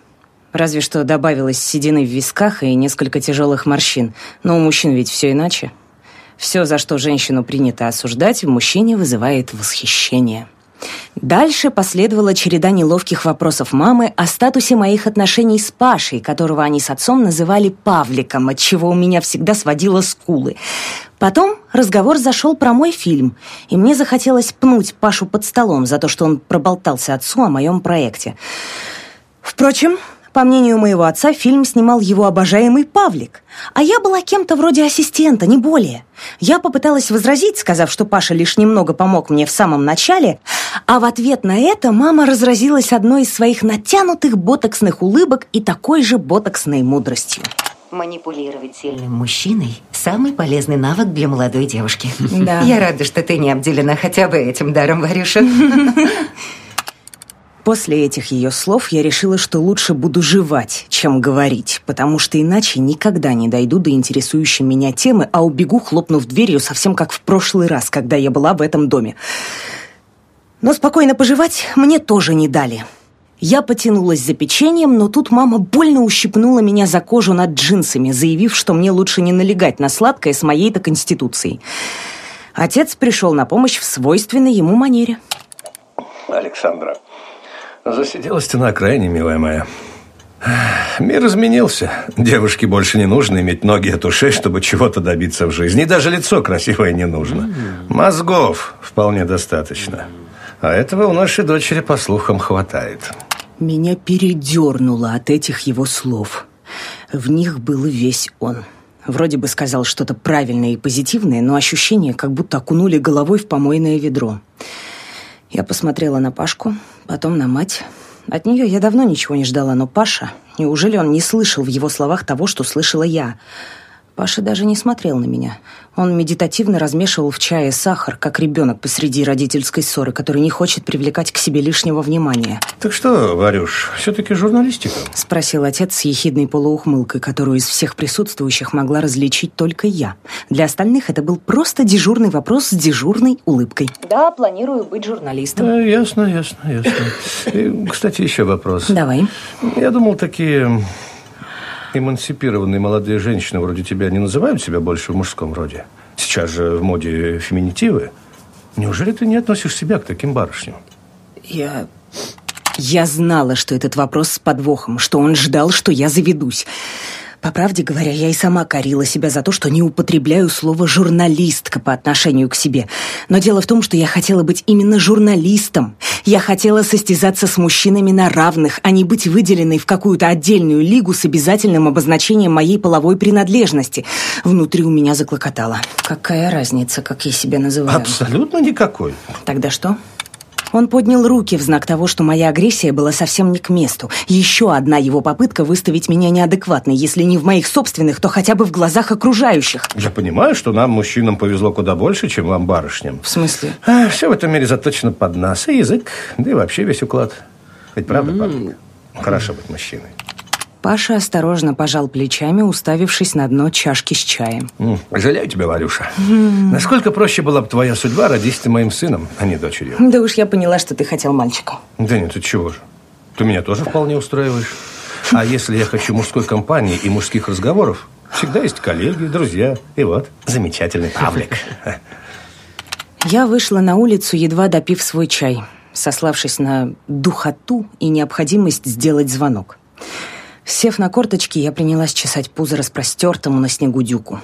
Разве что добавилось седины в висках и несколько тяжелых морщин. Но у мужчин ведь все иначе. Все, за что женщину принято осуждать, в мужчине вызывает восхищение. Дальше последовала череда неловких вопросов мамы о статусе моих отношений с Пашей, которого они с отцом называли Павликом, от чего у меня всегда сводило скулы. Потом разговор зашел про мой фильм, и мне захотелось пнуть Пашу под столом за то, что он проболтался отцу о моем проекте. Впрочем, по мнению моего отца, фильм снимал его обожаемый Павлик, а я была кем-то вроде ассистента, не более. Я попыталась возразить, сказав, что Паша лишь немного помог мне в самом начале, а в ответ на это мама разразилась одной из своих натянутых ботоксных улыбок и такой же ботоксной мудростью. Манипулировать сильным мужчиной – самый полезный навык для молодой девушки. Да. Я рада, что ты не обделена хотя бы этим даром, Варюша. (laughs) После этих ее слов я решила, что лучше буду жевать, чем говорить, потому что иначе никогда не дойду до интересующей меня темы, а убегу, хлопнув дверью, совсем как в прошлый раз, когда я была в этом доме. Но спокойно пожевать мне тоже не дали. Я потянулась за печеньем, но тут мама больно ущипнула меня за кожу над джинсами, заявив, что мне лучше не налегать на сладкое с моей-то конституцией. Отец пришел на помощь в свойственной ему манере – Александра. Засиделась ты на окраине, милая моя. Мир изменился. Девушке больше не нужно иметь ноги от ушей, чтобы чего-то добиться в жизни. И даже лицо красивое не нужно. Мозгов вполне достаточно. А этого у нашей дочери, по слухам, хватает. Меня передернуло от этих его слов. В них был весь он. Вроде бы сказал что-то правильное и позитивное, но ощущение, как будто окунули головой в помойное ведро. Я посмотрела на Пашку, потом на мать. От нее я давно ничего не ждала, но Паша... Неужели он не слышал в его словах того, что слышала я? Паша даже не смотрел на меня. Он медитативно размешивал в чае сахар, как ребенок посреди родительской ссоры, который не хочет привлекать к себе лишнего внимания. Так что, Варюш, все-таки журналистика? Спросил отец с ехидной полуухмылкой, которую из всех присутствующих могла различить только я. Для остальных это был просто дежурный вопрос с дежурной улыбкой. Да, планирую быть журналистом. А, ясно, ясно, ясно. И, кстати, еще вопрос. Давай. Я думал, такие эмансипированные молодые женщины вроде тебя не называют себя больше в мужском роде? Сейчас же в моде феминитивы. Неужели ты не относишь себя к таким барышням? Я... Я знала, что этот вопрос с подвохом, что он ждал, что я заведусь. По правде говоря, я и сама корила себя за то, что не употребляю слово «журналистка» по отношению к себе. Но дело в том, что я хотела быть именно журналистом. Я хотела состязаться с мужчинами на равных, а не быть выделенной в какую-то отдельную лигу с обязательным обозначением моей половой принадлежности. Внутри у меня заклокотало. Какая разница, как я себя называю? Абсолютно никакой. Тогда что? Он поднял руки в знак того, что моя агрессия была совсем не к месту. Еще одна его попытка выставить меня неадекватной, если не в моих собственных, то хотя бы в глазах окружающих. Я понимаю, что нам, мужчинам, повезло куда больше, чем вам, барышням. В смысле? А, все в этом мире заточено под нас. И язык, да и вообще весь уклад. Ведь правда, mm. Хорошо быть мужчиной. Паша осторожно пожал плечами, уставившись на дно чашки с чаем. Жалею тебя, Варюша. Mm. Насколько проще была бы твоя судьба, родись ты моим сыном, а не дочерью. Да уж я поняла, что ты хотел мальчика. Да нет, ты чего же? Ты меня тоже вполне устраиваешь. А если я хочу мужской компании и мужских разговоров, всегда есть коллеги, друзья. И вот, замечательный Павлик. Я вышла на улицу, едва допив свой чай, сославшись на духоту и необходимость сделать звонок. Сев на корточки, я принялась чесать пузо распростертому на снегу дюку.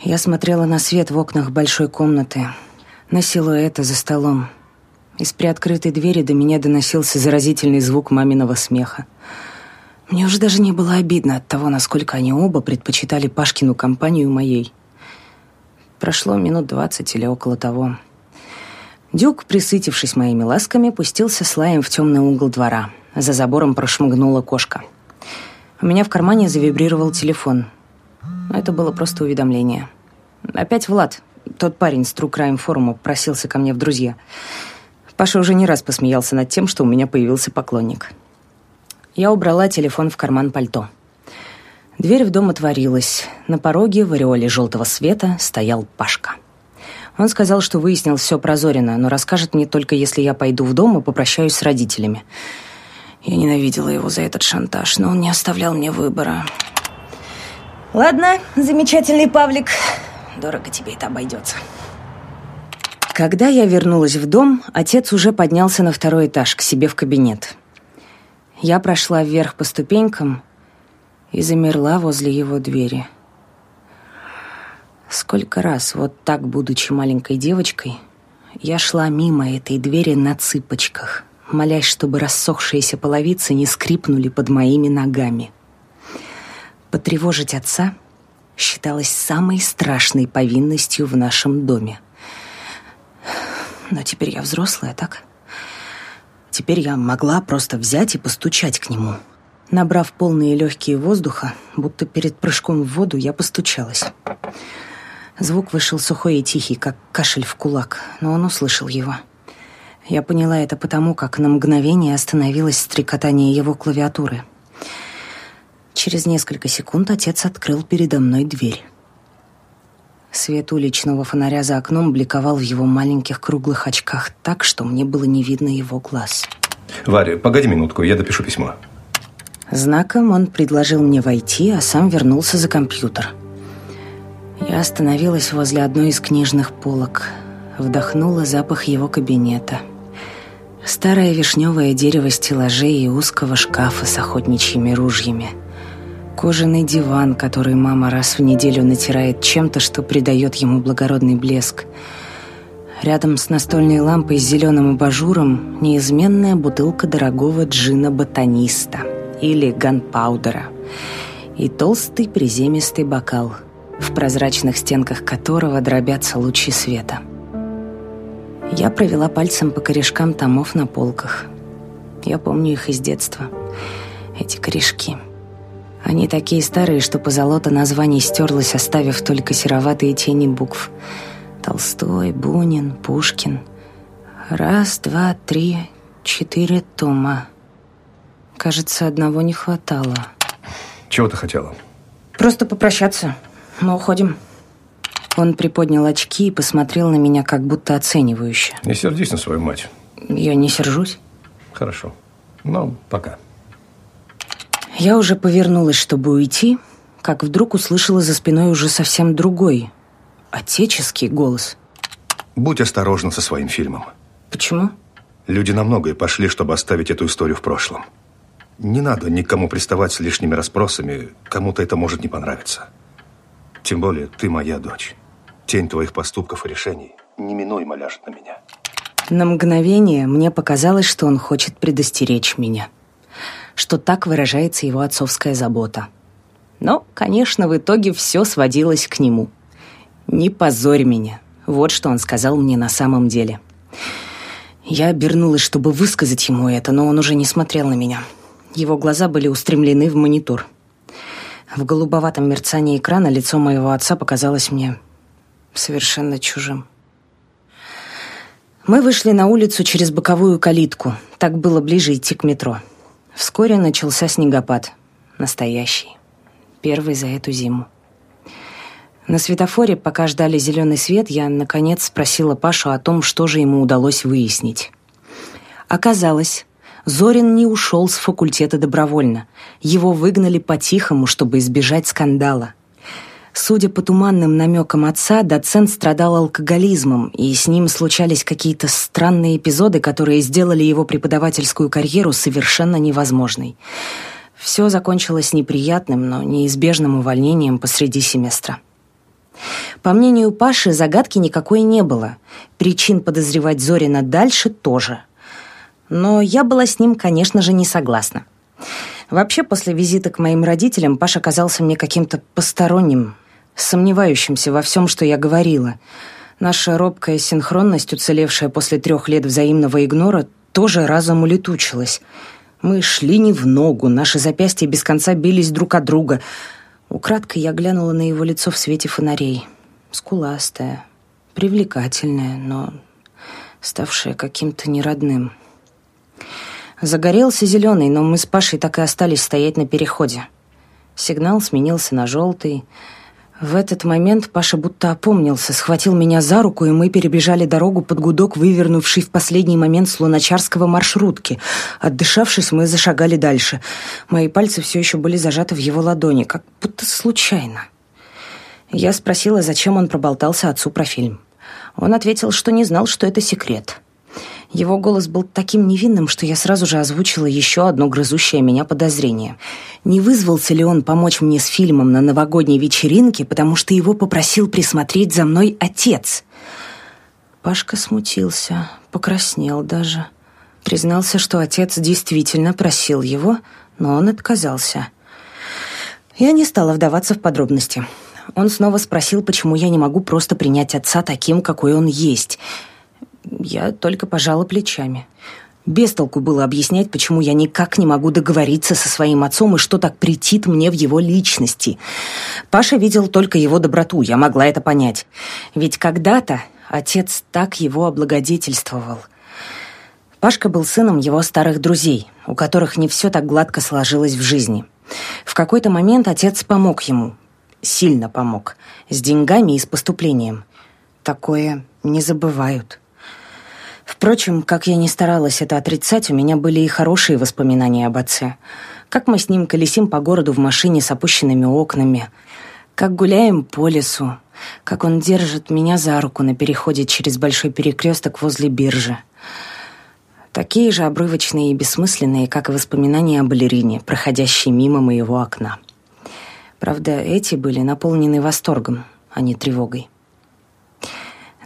Я смотрела на свет в окнах большой комнаты, на силуэты за столом. Из приоткрытой двери до меня доносился заразительный звук маминого смеха. Мне уже даже не было обидно от того, насколько они оба предпочитали Пашкину компанию моей. Прошло минут двадцать или около того. Дюк, присытившись моими ласками, пустился с лаем в темный угол двора. За забором прошмыгнула кошка — у меня в кармане завибрировал телефон. Это было просто уведомление. Опять Влад, тот парень с True Crime форума, просился ко мне в друзья. Паша уже не раз посмеялся над тем, что у меня появился поклонник. Я убрала телефон в карман пальто. Дверь в дом отворилась. На пороге в ореоле желтого света стоял Пашка. Он сказал, что выяснил все про Зорина, но расскажет мне только, если я пойду в дом и попрощаюсь с родителями. Я ненавидела его за этот шантаж, но он не оставлял мне выбора. Ладно, замечательный Павлик. Дорого тебе это обойдется. Когда я вернулась в дом, отец уже поднялся на второй этаж, к себе в кабинет. Я прошла вверх по ступенькам и замерла возле его двери. Сколько раз, вот так, будучи маленькой девочкой, я шла мимо этой двери на цыпочках — молясь, чтобы рассохшиеся половицы не скрипнули под моими ногами. Потревожить отца считалось самой страшной повинностью в нашем доме. Но теперь я взрослая, так? Теперь я могла просто взять и постучать к нему. Набрав полные легкие воздуха, будто перед прыжком в воду, я постучалась. Звук вышел сухой и тихий, как кашель в кулак, но он услышал его. — я поняла это потому, как на мгновение остановилось стрекотание его клавиатуры. Через несколько секунд отец открыл передо мной дверь. Свет уличного фонаря за окном бликовал в его маленьких круглых очках так, что мне было не видно его глаз. Варя, погоди минутку, я допишу письмо. Знаком он предложил мне войти, а сам вернулся за компьютер. Я остановилась возле одной из книжных полок, вдохнула запах его кабинета – Старое вишневое дерево стеллажей и узкого шкафа с охотничьими ружьями. Кожаный диван, который мама раз в неделю натирает чем-то, что придает ему благородный блеск. Рядом с настольной лампой с зеленым абажуром неизменная бутылка дорогого джина-ботаниста или ганпаудера и толстый приземистый бокал, в прозрачных стенках которого дробятся лучи света. Я провела пальцем по корешкам томов на полках. Я помню их из детства. Эти корешки. Они такие старые, что позолота названий стерлась, оставив только сероватые тени букв. Толстой, Бунин, Пушкин. Раз, два, три, четыре тома. Кажется, одного не хватало. Чего ты хотела? Просто попрощаться. Мы уходим. Он приподнял очки и посмотрел на меня как будто оценивающе. Не сердись на свою мать. Я не сержусь. Хорошо. Ну, пока. Я уже повернулась, чтобы уйти, как вдруг услышала за спиной уже совсем другой, отеческий голос. Будь осторожна со своим фильмом. Почему? Люди на многое пошли, чтобы оставить эту историю в прошлом. Не надо никому приставать с лишними расспросами, кому-то это может не понравиться. Тем более, ты моя дочь. Тень твоих поступков и решений неминуемо ляжет на меня. На мгновение мне показалось, что он хочет предостеречь меня. Что так выражается его отцовская забота. Но, конечно, в итоге все сводилось к нему. «Не позорь меня». Вот что он сказал мне на самом деле. Я обернулась, чтобы высказать ему это, но он уже не смотрел на меня. Его глаза были устремлены в монитор. В голубоватом мерцании экрана лицо моего отца показалось мне совершенно чужим. Мы вышли на улицу через боковую калитку. Так было ближе идти к метро. Вскоре начался снегопад. Настоящий. Первый за эту зиму. На светофоре, пока ждали зеленый свет, я, наконец, спросила Пашу о том, что же ему удалось выяснить. Оказалось, Зорин не ушел с факультета добровольно. Его выгнали по-тихому, чтобы избежать скандала. Судя по туманным намекам отца, доцент страдал алкоголизмом, и с ним случались какие-то странные эпизоды, которые сделали его преподавательскую карьеру совершенно невозможной. Все закончилось неприятным, но неизбежным увольнением посреди семестра. По мнению Паши, загадки никакой не было. Причин подозревать Зорина дальше тоже. Но я была с ним, конечно же, не согласна. Вообще, после визита к моим родителям Паша казался мне каким-то посторонним, сомневающимся во всем, что я говорила. Наша робкая синхронность, уцелевшая после трех лет взаимного игнора, тоже разом улетучилась. Мы шли не в ногу, наши запястья без конца бились друг от друга. Украдкой я глянула на его лицо в свете фонарей. Скуластое, привлекательное, но ставшее каким-то неродным. Загорелся зеленый, но мы с Пашей так и остались стоять на переходе. Сигнал сменился на желтый — в этот момент Паша будто опомнился, схватил меня за руку, и мы перебежали дорогу под гудок, вывернувший в последний момент с луначарского маршрутки. Отдышавшись, мы зашагали дальше. Мои пальцы все еще были зажаты в его ладони, как будто случайно. Я спросила, зачем он проболтался отцу про фильм. Он ответил, что не знал, что это секрет. Его голос был таким невинным, что я сразу же озвучила еще одно грызущее меня подозрение. Не вызвался ли он помочь мне с фильмом на новогодней вечеринке, потому что его попросил присмотреть за мной отец? Пашка смутился, покраснел даже. Признался, что отец действительно просил его, но он отказался. Я не стала вдаваться в подробности. Он снова спросил, почему я не могу просто принять отца таким, какой он есть — я только пожала плечами. Без было объяснять, почему я никак не могу договориться со своим отцом и что так претит мне в его личности. Паша видел только его доброту, я могла это понять. Ведь когда-то отец так его облагодетельствовал. Пашка был сыном его старых друзей, у которых не все так гладко сложилось в жизни. В какой-то момент отец помог ему, сильно помог, с деньгами и с поступлением. Такое не забывают. Впрочем, как я ни старалась это отрицать, у меня были и хорошие воспоминания об отце. Как мы с ним колесим по городу в машине с опущенными окнами, как гуляем по лесу, как он держит меня за руку на переходе через большой перекресток возле биржи. Такие же обрывочные и бессмысленные, как и воспоминания о балерине, проходящей мимо моего окна. Правда, эти были наполнены восторгом, а не тревогой.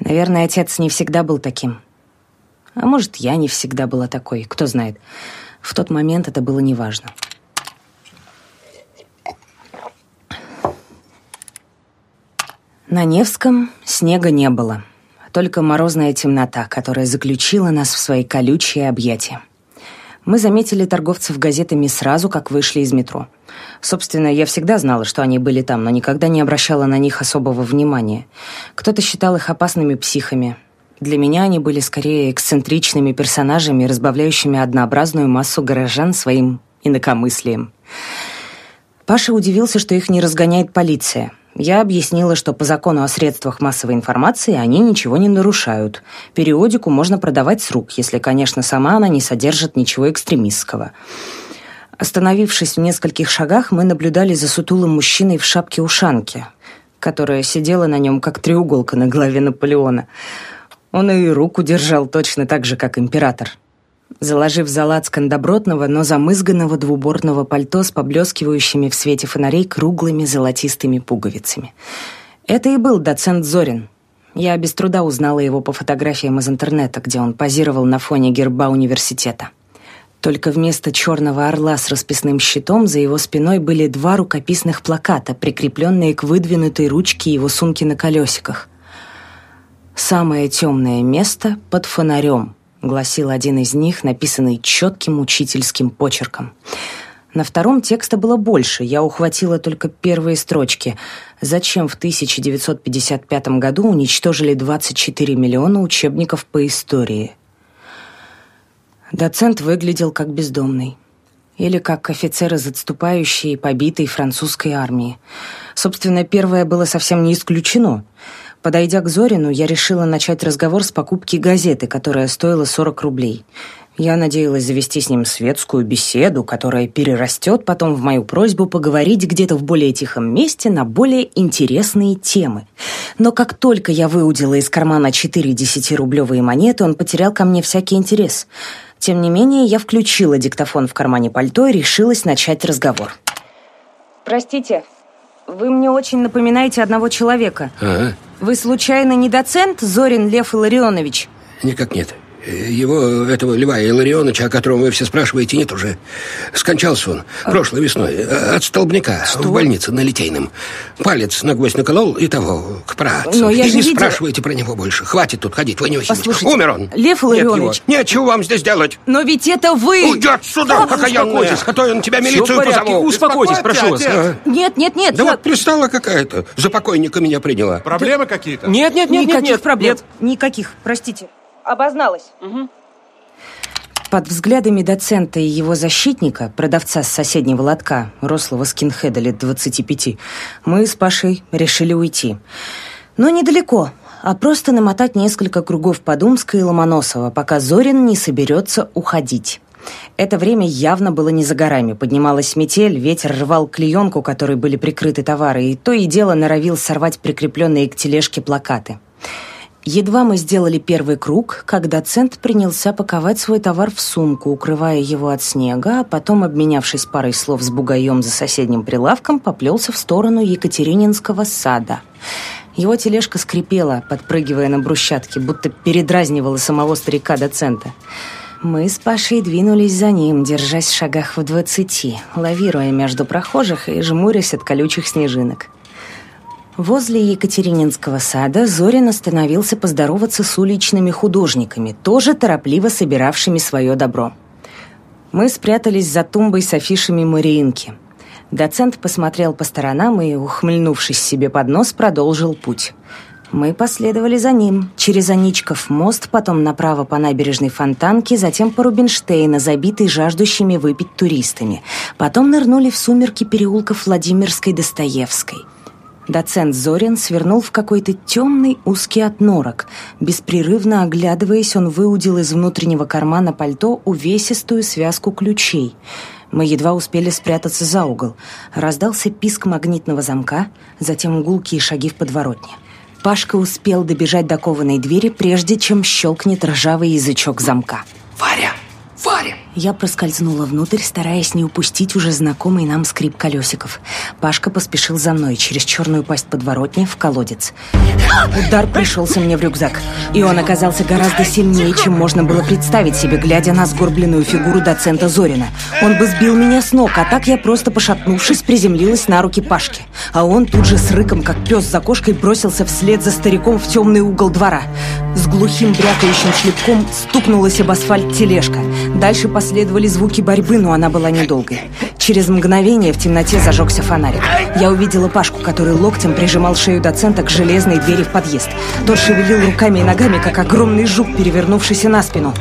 Наверное, отец не всегда был таким. А может, я не всегда была такой, кто знает. В тот момент это было неважно. На Невском снега не было. Только морозная темнота, которая заключила нас в свои колючие объятия. Мы заметили торговцев газетами сразу, как вышли из метро. Собственно, я всегда знала, что они были там, но никогда не обращала на них особого внимания. Кто-то считал их опасными психами. Для меня они были скорее эксцентричными персонажами, разбавляющими однообразную массу горожан своим инакомыслием. Паша удивился, что их не разгоняет полиция – я объяснила, что по закону о средствах массовой информации они ничего не нарушают. Периодику можно продавать с рук, если, конечно, сама она не содержит ничего экстремистского. Остановившись в нескольких шагах, мы наблюдали за сутулым мужчиной в шапке-ушанке, которая сидела на нем, как треуголка на голове Наполеона. Он и руку держал точно так же, как император заложив за лацкан добротного, но замызганного двубортного пальто с поблескивающими в свете фонарей круглыми золотистыми пуговицами. Это и был доцент Зорин. Я без труда узнала его по фотографиям из интернета, где он позировал на фоне герба университета. Только вместо черного орла с расписным щитом за его спиной были два рукописных плаката, прикрепленные к выдвинутой ручке его сумки на колесиках. «Самое темное место под фонарем», — гласил один из них, написанный четким учительским почерком. На втором текста было больше, я ухватила только первые строчки. Зачем в 1955 году уничтожили 24 миллиона учебников по истории? Доцент выглядел как бездомный. Или как офицер из отступающей побитой французской армии. Собственно, первое было совсем не исключено — Подойдя к Зорину, я решила начать разговор с покупки газеты, которая стоила 40 рублей. Я надеялась завести с ним светскую беседу, которая перерастет потом в мою просьбу поговорить где-то в более тихом месте на более интересные темы. Но как только я выудила из кармана четыре десятирублевые монеты, он потерял ко мне всякий интерес. Тем не менее, я включила диктофон в кармане пальто и решилась начать разговор. «Простите, вы мне очень напоминаете одного человека. Ага. Вы случайно не доцент Зорин Лев Илларионович? Никак нет. Его, этого Льва Илларионовича, о котором вы все спрашиваете, нет уже. Скончался он прошлой весной э, от столбняка Что? в больнице на Литейном. Палец на гвоздь наколол и того, к працу. Но я и не видела... спрашивайте про него больше. Хватит тут ходить, вы не Послушайте, Умер он. Лев Илларионович... Нет его. Нечего вам здесь делать. Но ведь это вы... Уйди отсюда, окаянная. А то я на тебя милицию позову. Успокойтесь, прошу вас. А? Нет, нет, нет. Да я... вот пристала какая-то. За покойника меня приняла. Проблемы да... какие-то? Нет, нет, нет, Никаких нет, нет. проблем. Нет. Никаких, простите. Обозналась. Угу. Под взглядами доцента и его защитника, продавца с соседнего лотка, рослого скинхеда лет 25, мы с Пашей решили уйти. Но недалеко, а просто намотать несколько кругов по Думска и Ломоносова, пока Зорин не соберется уходить. Это время явно было не за горами. Поднималась метель, ветер рвал клеенку, которой были прикрыты товары, и то и дело норовил сорвать прикрепленные к тележке плакаты. Едва мы сделали первый круг, как доцент принялся паковать свой товар в сумку, укрывая его от снега, а потом, обменявшись парой слов с бугаем за соседним прилавком, поплелся в сторону Екатерининского сада. Его тележка скрипела, подпрыгивая на брусчатке, будто передразнивала самого старика-доцента. Мы с Пашей двинулись за ним, держась в шагах в двадцати, лавируя между прохожих и жмурясь от колючих снежинок. Возле Екатерининского сада Зорин остановился поздороваться с уличными художниками, тоже торопливо собиравшими свое добро. Мы спрятались за тумбой с афишами Мариинки. Доцент посмотрел по сторонам и, ухмыльнувшись себе под нос, продолжил путь. Мы последовали за ним, через Аничков мост, потом направо по набережной Фонтанке, затем по Рубинштейна, забитый жаждущими выпить туристами. Потом нырнули в сумерки переулков Владимирской Достоевской – Доцент Зорин свернул в какой-то темный узкий отнорок. Беспрерывно оглядываясь, он выудил из внутреннего кармана пальто увесистую связку ключей. Мы едва успели спрятаться за угол. Раздался писк магнитного замка, затем гулкие шаги в подворотне. Пашка успел добежать до кованой двери, прежде чем щелкнет ржавый язычок замка. Варя! Варя! Я проскользнула внутрь, стараясь не упустить уже знакомый нам скрип колесиков. Пашка поспешил за мной через черную пасть подворотни в колодец. Удар пришелся мне в рюкзак, и он оказался гораздо сильнее, чем можно было представить себе, глядя на сгорбленную фигуру доцента Зорина. Он бы сбил меня с ног, а так я просто, пошатнувшись, приземлилась на руки Пашки. А он тут же с рыком, как пес за кошкой, бросился вслед за стариком в темный угол двора. С глухим брякающим шлепком стукнулась об асфальт тележка. Дальше последовали звуки борьбы, но она была недолгой. Через мгновение в темноте зажегся фонарик. Я увидела Пашку, который локтем прижимал шею доцента к железной двери в подъезд. Тот шевелил руками и ногами, как огромный жук, перевернувшийся на спину.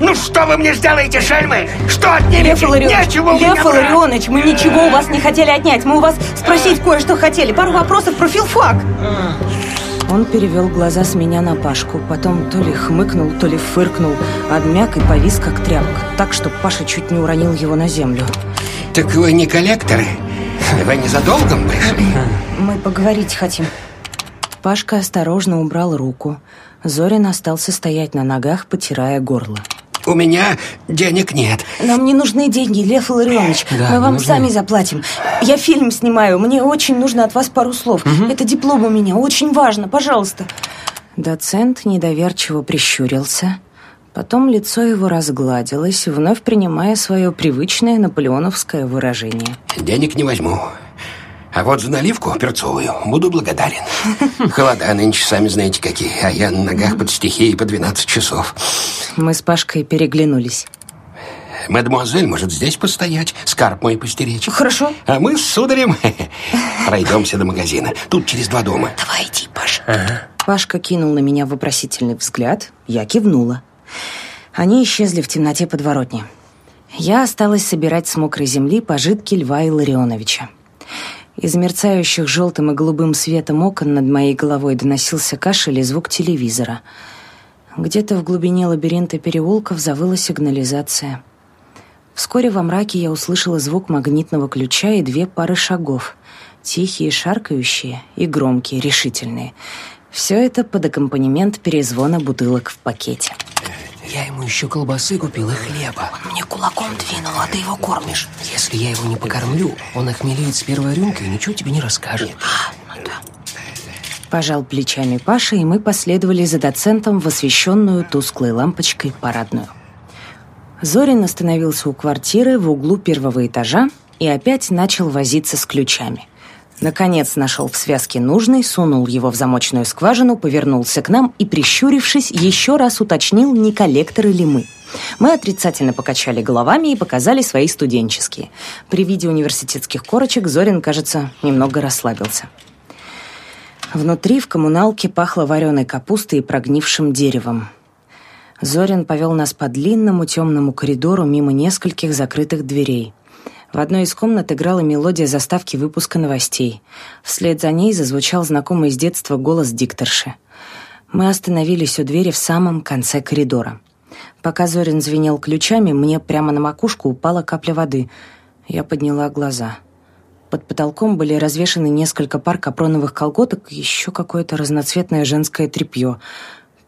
Ну что вы мне сделаете, шельмы? Что отнимете? Лев Илларионович, Нечего Лев брать. Илларионович, мы ничего у вас не хотели отнять. Мы у вас спросить кое-что хотели. Пару вопросов про филфак. Он перевел глаза с меня на Пашку, потом то ли хмыкнул, то ли фыркнул, обмяк и повис, как тряпка, так, что Паша чуть не уронил его на землю. Так вы не коллекторы? Вы не за долгом пришли? Мы поговорить хотим. Пашка осторожно убрал руку. Зорин остался стоять на ногах, потирая горло. У меня денег нет. Нам не нужны деньги, Лев Илларионович. Да, Мы вам нужны. сами заплатим. Я фильм снимаю. Мне очень нужно от вас пару слов. Это диплом у меня. Очень важно. Пожалуйста. Доцент недоверчиво прищурился. Потом лицо его разгладилось, вновь принимая свое привычное наполеоновское выражение. Денег не возьму. А вот за наливку перцовую буду благодарен. (laughs) Холода нынче, сами знаете какие. А я на ногах под стихией по 12 часов. Мы с Пашкой переглянулись. Мадемуазель может здесь постоять, скарб мой постеречь. Хорошо. А мы с сударем (laughs) пройдемся до магазина. Тут через два дома. Давай иди, Паша. Пашка кинул на меня вопросительный взгляд. Я кивнула. Они исчезли в темноте подворотни. Я осталась собирать с мокрой земли пожитки Льва Илларионовича. Из мерцающих желтым и голубым светом окон над моей головой доносился кашель и звук телевизора. Где-то в глубине лабиринта переулков завыла сигнализация. Вскоре во мраке я услышала звук магнитного ключа и две пары шагов. Тихие, шаркающие и громкие, решительные. Все это под аккомпанемент перезвона бутылок в пакете. Я ему еще колбасы купил и хлеба. Мне кулаком двинул, а ты его кормишь. Если я его не покормлю, он охмелеет с первой рюмкой и ничего тебе не расскажет. Пожал плечами Паша, и мы последовали за доцентом в освещенную тусклой лампочкой парадную. Зорин остановился у квартиры в углу первого этажа и опять начал возиться с ключами. Наконец нашел в связке нужный, сунул его в замочную скважину, повернулся к нам и, прищурившись, еще раз уточнил, не коллекторы ли мы. Мы отрицательно покачали головами и показали свои студенческие. При виде университетских корочек Зорин, кажется, немного расслабился. Внутри в коммуналке пахло вареной капустой и прогнившим деревом. Зорин повел нас по длинному темному коридору мимо нескольких закрытых дверей. В одной из комнат играла мелодия заставки выпуска новостей. Вслед за ней зазвучал знакомый с детства голос дикторши. Мы остановились у двери в самом конце коридора. Пока Зорин звенел ключами, мне прямо на макушку упала капля воды. Я подняла глаза. Под потолком были развешаны несколько пар капроновых колготок и еще какое-то разноцветное женское тряпье.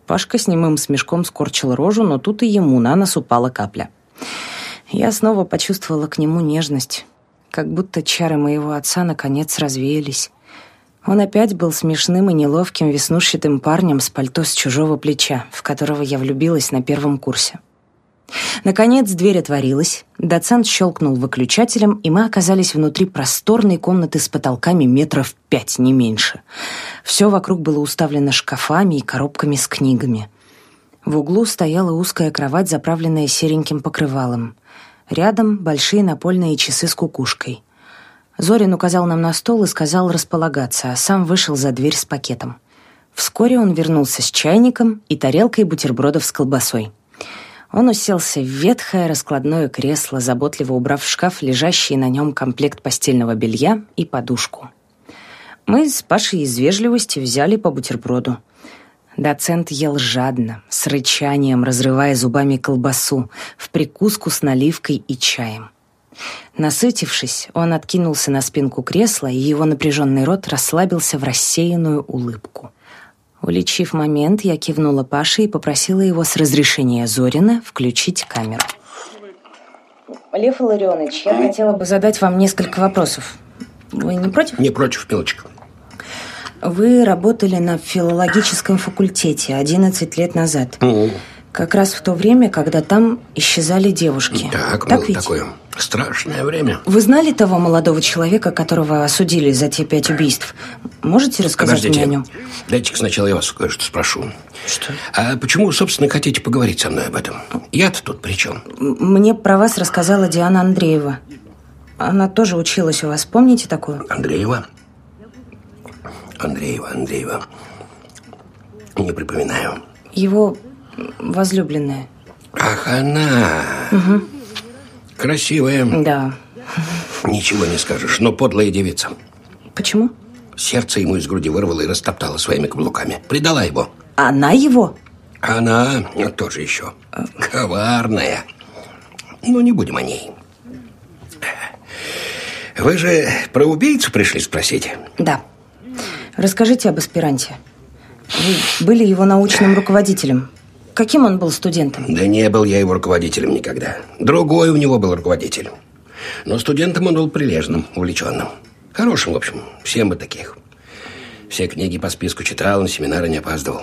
Пашка с немым смешком скорчил рожу, но тут и ему на нос упала капля. Я снова почувствовала к нему нежность, как будто чары моего отца наконец развеялись. Он опять был смешным и неловким веснушчатым парнем с пальто с чужого плеча, в которого я влюбилась на первом курсе. Наконец дверь отворилась, доцент щелкнул выключателем, и мы оказались внутри просторной комнаты с потолками метров пять, не меньше. Все вокруг было уставлено шкафами и коробками с книгами. В углу стояла узкая кровать, заправленная сереньким покрывалом. Рядом большие напольные часы с кукушкой. Зорин указал нам на стол и сказал располагаться, а сам вышел за дверь с пакетом. Вскоре он вернулся с чайником и тарелкой бутербродов с колбасой. Он уселся в ветхое раскладное кресло, заботливо убрав в шкаф лежащий на нем комплект постельного белья и подушку. Мы с Пашей из вежливости взяли по бутерброду. Доцент ел жадно, с рычанием, разрывая зубами колбасу, в прикуску с наливкой и чаем. Насытившись, он откинулся на спинку кресла, и его напряженный рот расслабился в рассеянную улыбку. Уличив момент, я кивнула Паше и попросила его с разрешения Зорина включить камеру. Лев Илларионович, я хотела бы задать вам несколько вопросов. Вы не против? Не против, милочка. Вы работали на филологическом факультете 11 лет назад. Ну, Как раз в то время, когда там исчезали девушки. так, так было ведь? такое страшное время. Вы знали того молодого человека, которого осудили за те пять убийств? Можете рассказать мне о нем? Дайте-ка сначала я вас кое-что спрошу. Что? А почему, собственно, хотите поговорить со мной об этом? Я-то тут при чем? Мне про вас рассказала Диана Андреева. Она тоже училась у вас. Помните такую? Андреева? Андреева, Андреева. Не припоминаю. Его возлюбленная. Ах, она. Красивая. Да. Ничего не скажешь, но подлая девица. Почему? Сердце ему из груди вырвало и растоптало своими каблуками. Предала его. Она его? Она ну, тоже еще коварная. Ну, не будем о ней. Вы же про убийцу пришли спросить? Да. Расскажите об аспиранте. Вы были его научным руководителем. Каким он был студентом? Да не был я его руководителем никогда. Другой у него был руководитель. Но студентом он был прилежным, увлеченным. Хорошим, в общем, всем бы таких. Все книги по списку читал, на семинары не опаздывал.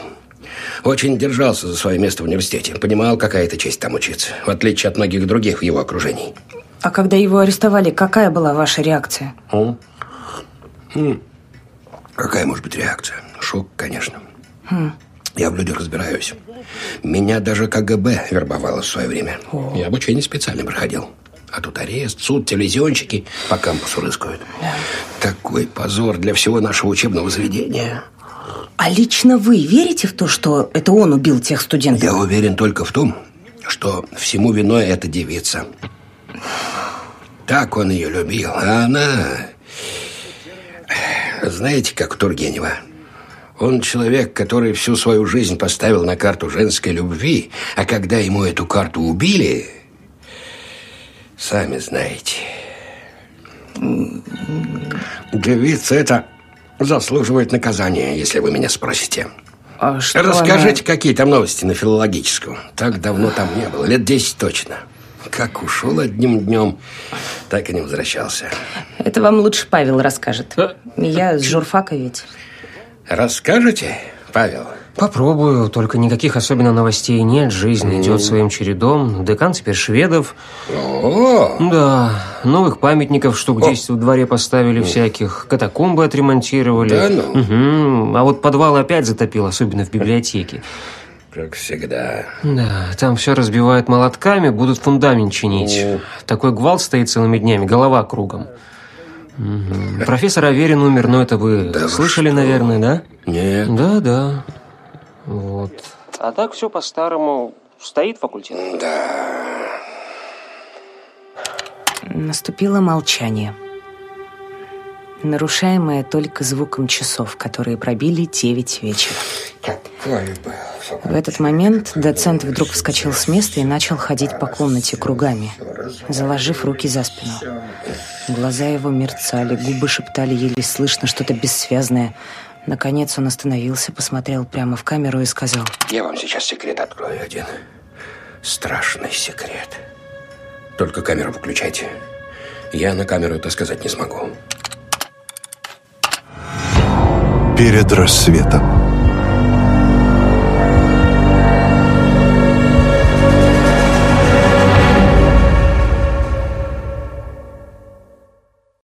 Очень держался за свое место в университете. Понимал, какая это честь там учиться. В отличие от многих других в его окружении. А когда его арестовали, какая была ваша реакция? М? М. Какая может быть реакция? Шок, конечно. Я в людях разбираюсь. Меня даже КГБ вербовало в свое время. Я обучение специально проходил. А тут арест, суд, телевизионщики по кампусу рыскают. Такой позор для всего нашего учебного заведения. А лично вы верите в то, что это он убил тех студентов? Я уверен только в том, что всему виной эта девица. Так он ее любил, а она... Знаете, как Тургенева? Он человек, который всю свою жизнь поставил на карту женской любви, а когда ему эту карту убили, сами знаете. Девица это заслуживает наказания, если вы меня спросите. А что Расскажите, какие там новости на филологическом. Так давно там не было, лет десять точно. Как ушел одним днем, так и не возвращался. Это вам лучше Павел расскажет. Я с журфака ведь. Расскажете, Павел? Попробую, только никаких особенно новостей нет. Жизнь идет своим чередом. Декан теперь шведов. О, Да, новых памятников штук 10 в дворе поставили всяких. Катакомбы отремонтировали. Да ну? Мгм. А вот подвал опять затопил, особенно в библиотеке. Как всегда. Да, там все разбивают молотками, будут фундамент чинить. Такой гвалт стоит целыми днями, голова кругом. Мгм. Профессор Аверин умер, но это вы Да слышали, что? наверное, да? Нет. Да, да. Вот. А так все по-старому. Стоит факультет. Наступило молчание. Нарушаемое только звуком часов, которые пробили девять вечера. В этот момент доцент вдруг вскочил с места и начал ходить по комнате кругами, заложив руки за спину. Глаза его мерцали, губы шептали еле слышно что-то бессвязное. Наконец он остановился, посмотрел прямо в камеру и сказал... Я вам сейчас секрет открою один. Страшный секрет. Только камеру выключайте. Я на камеру это сказать не смогу. Перед рассветом.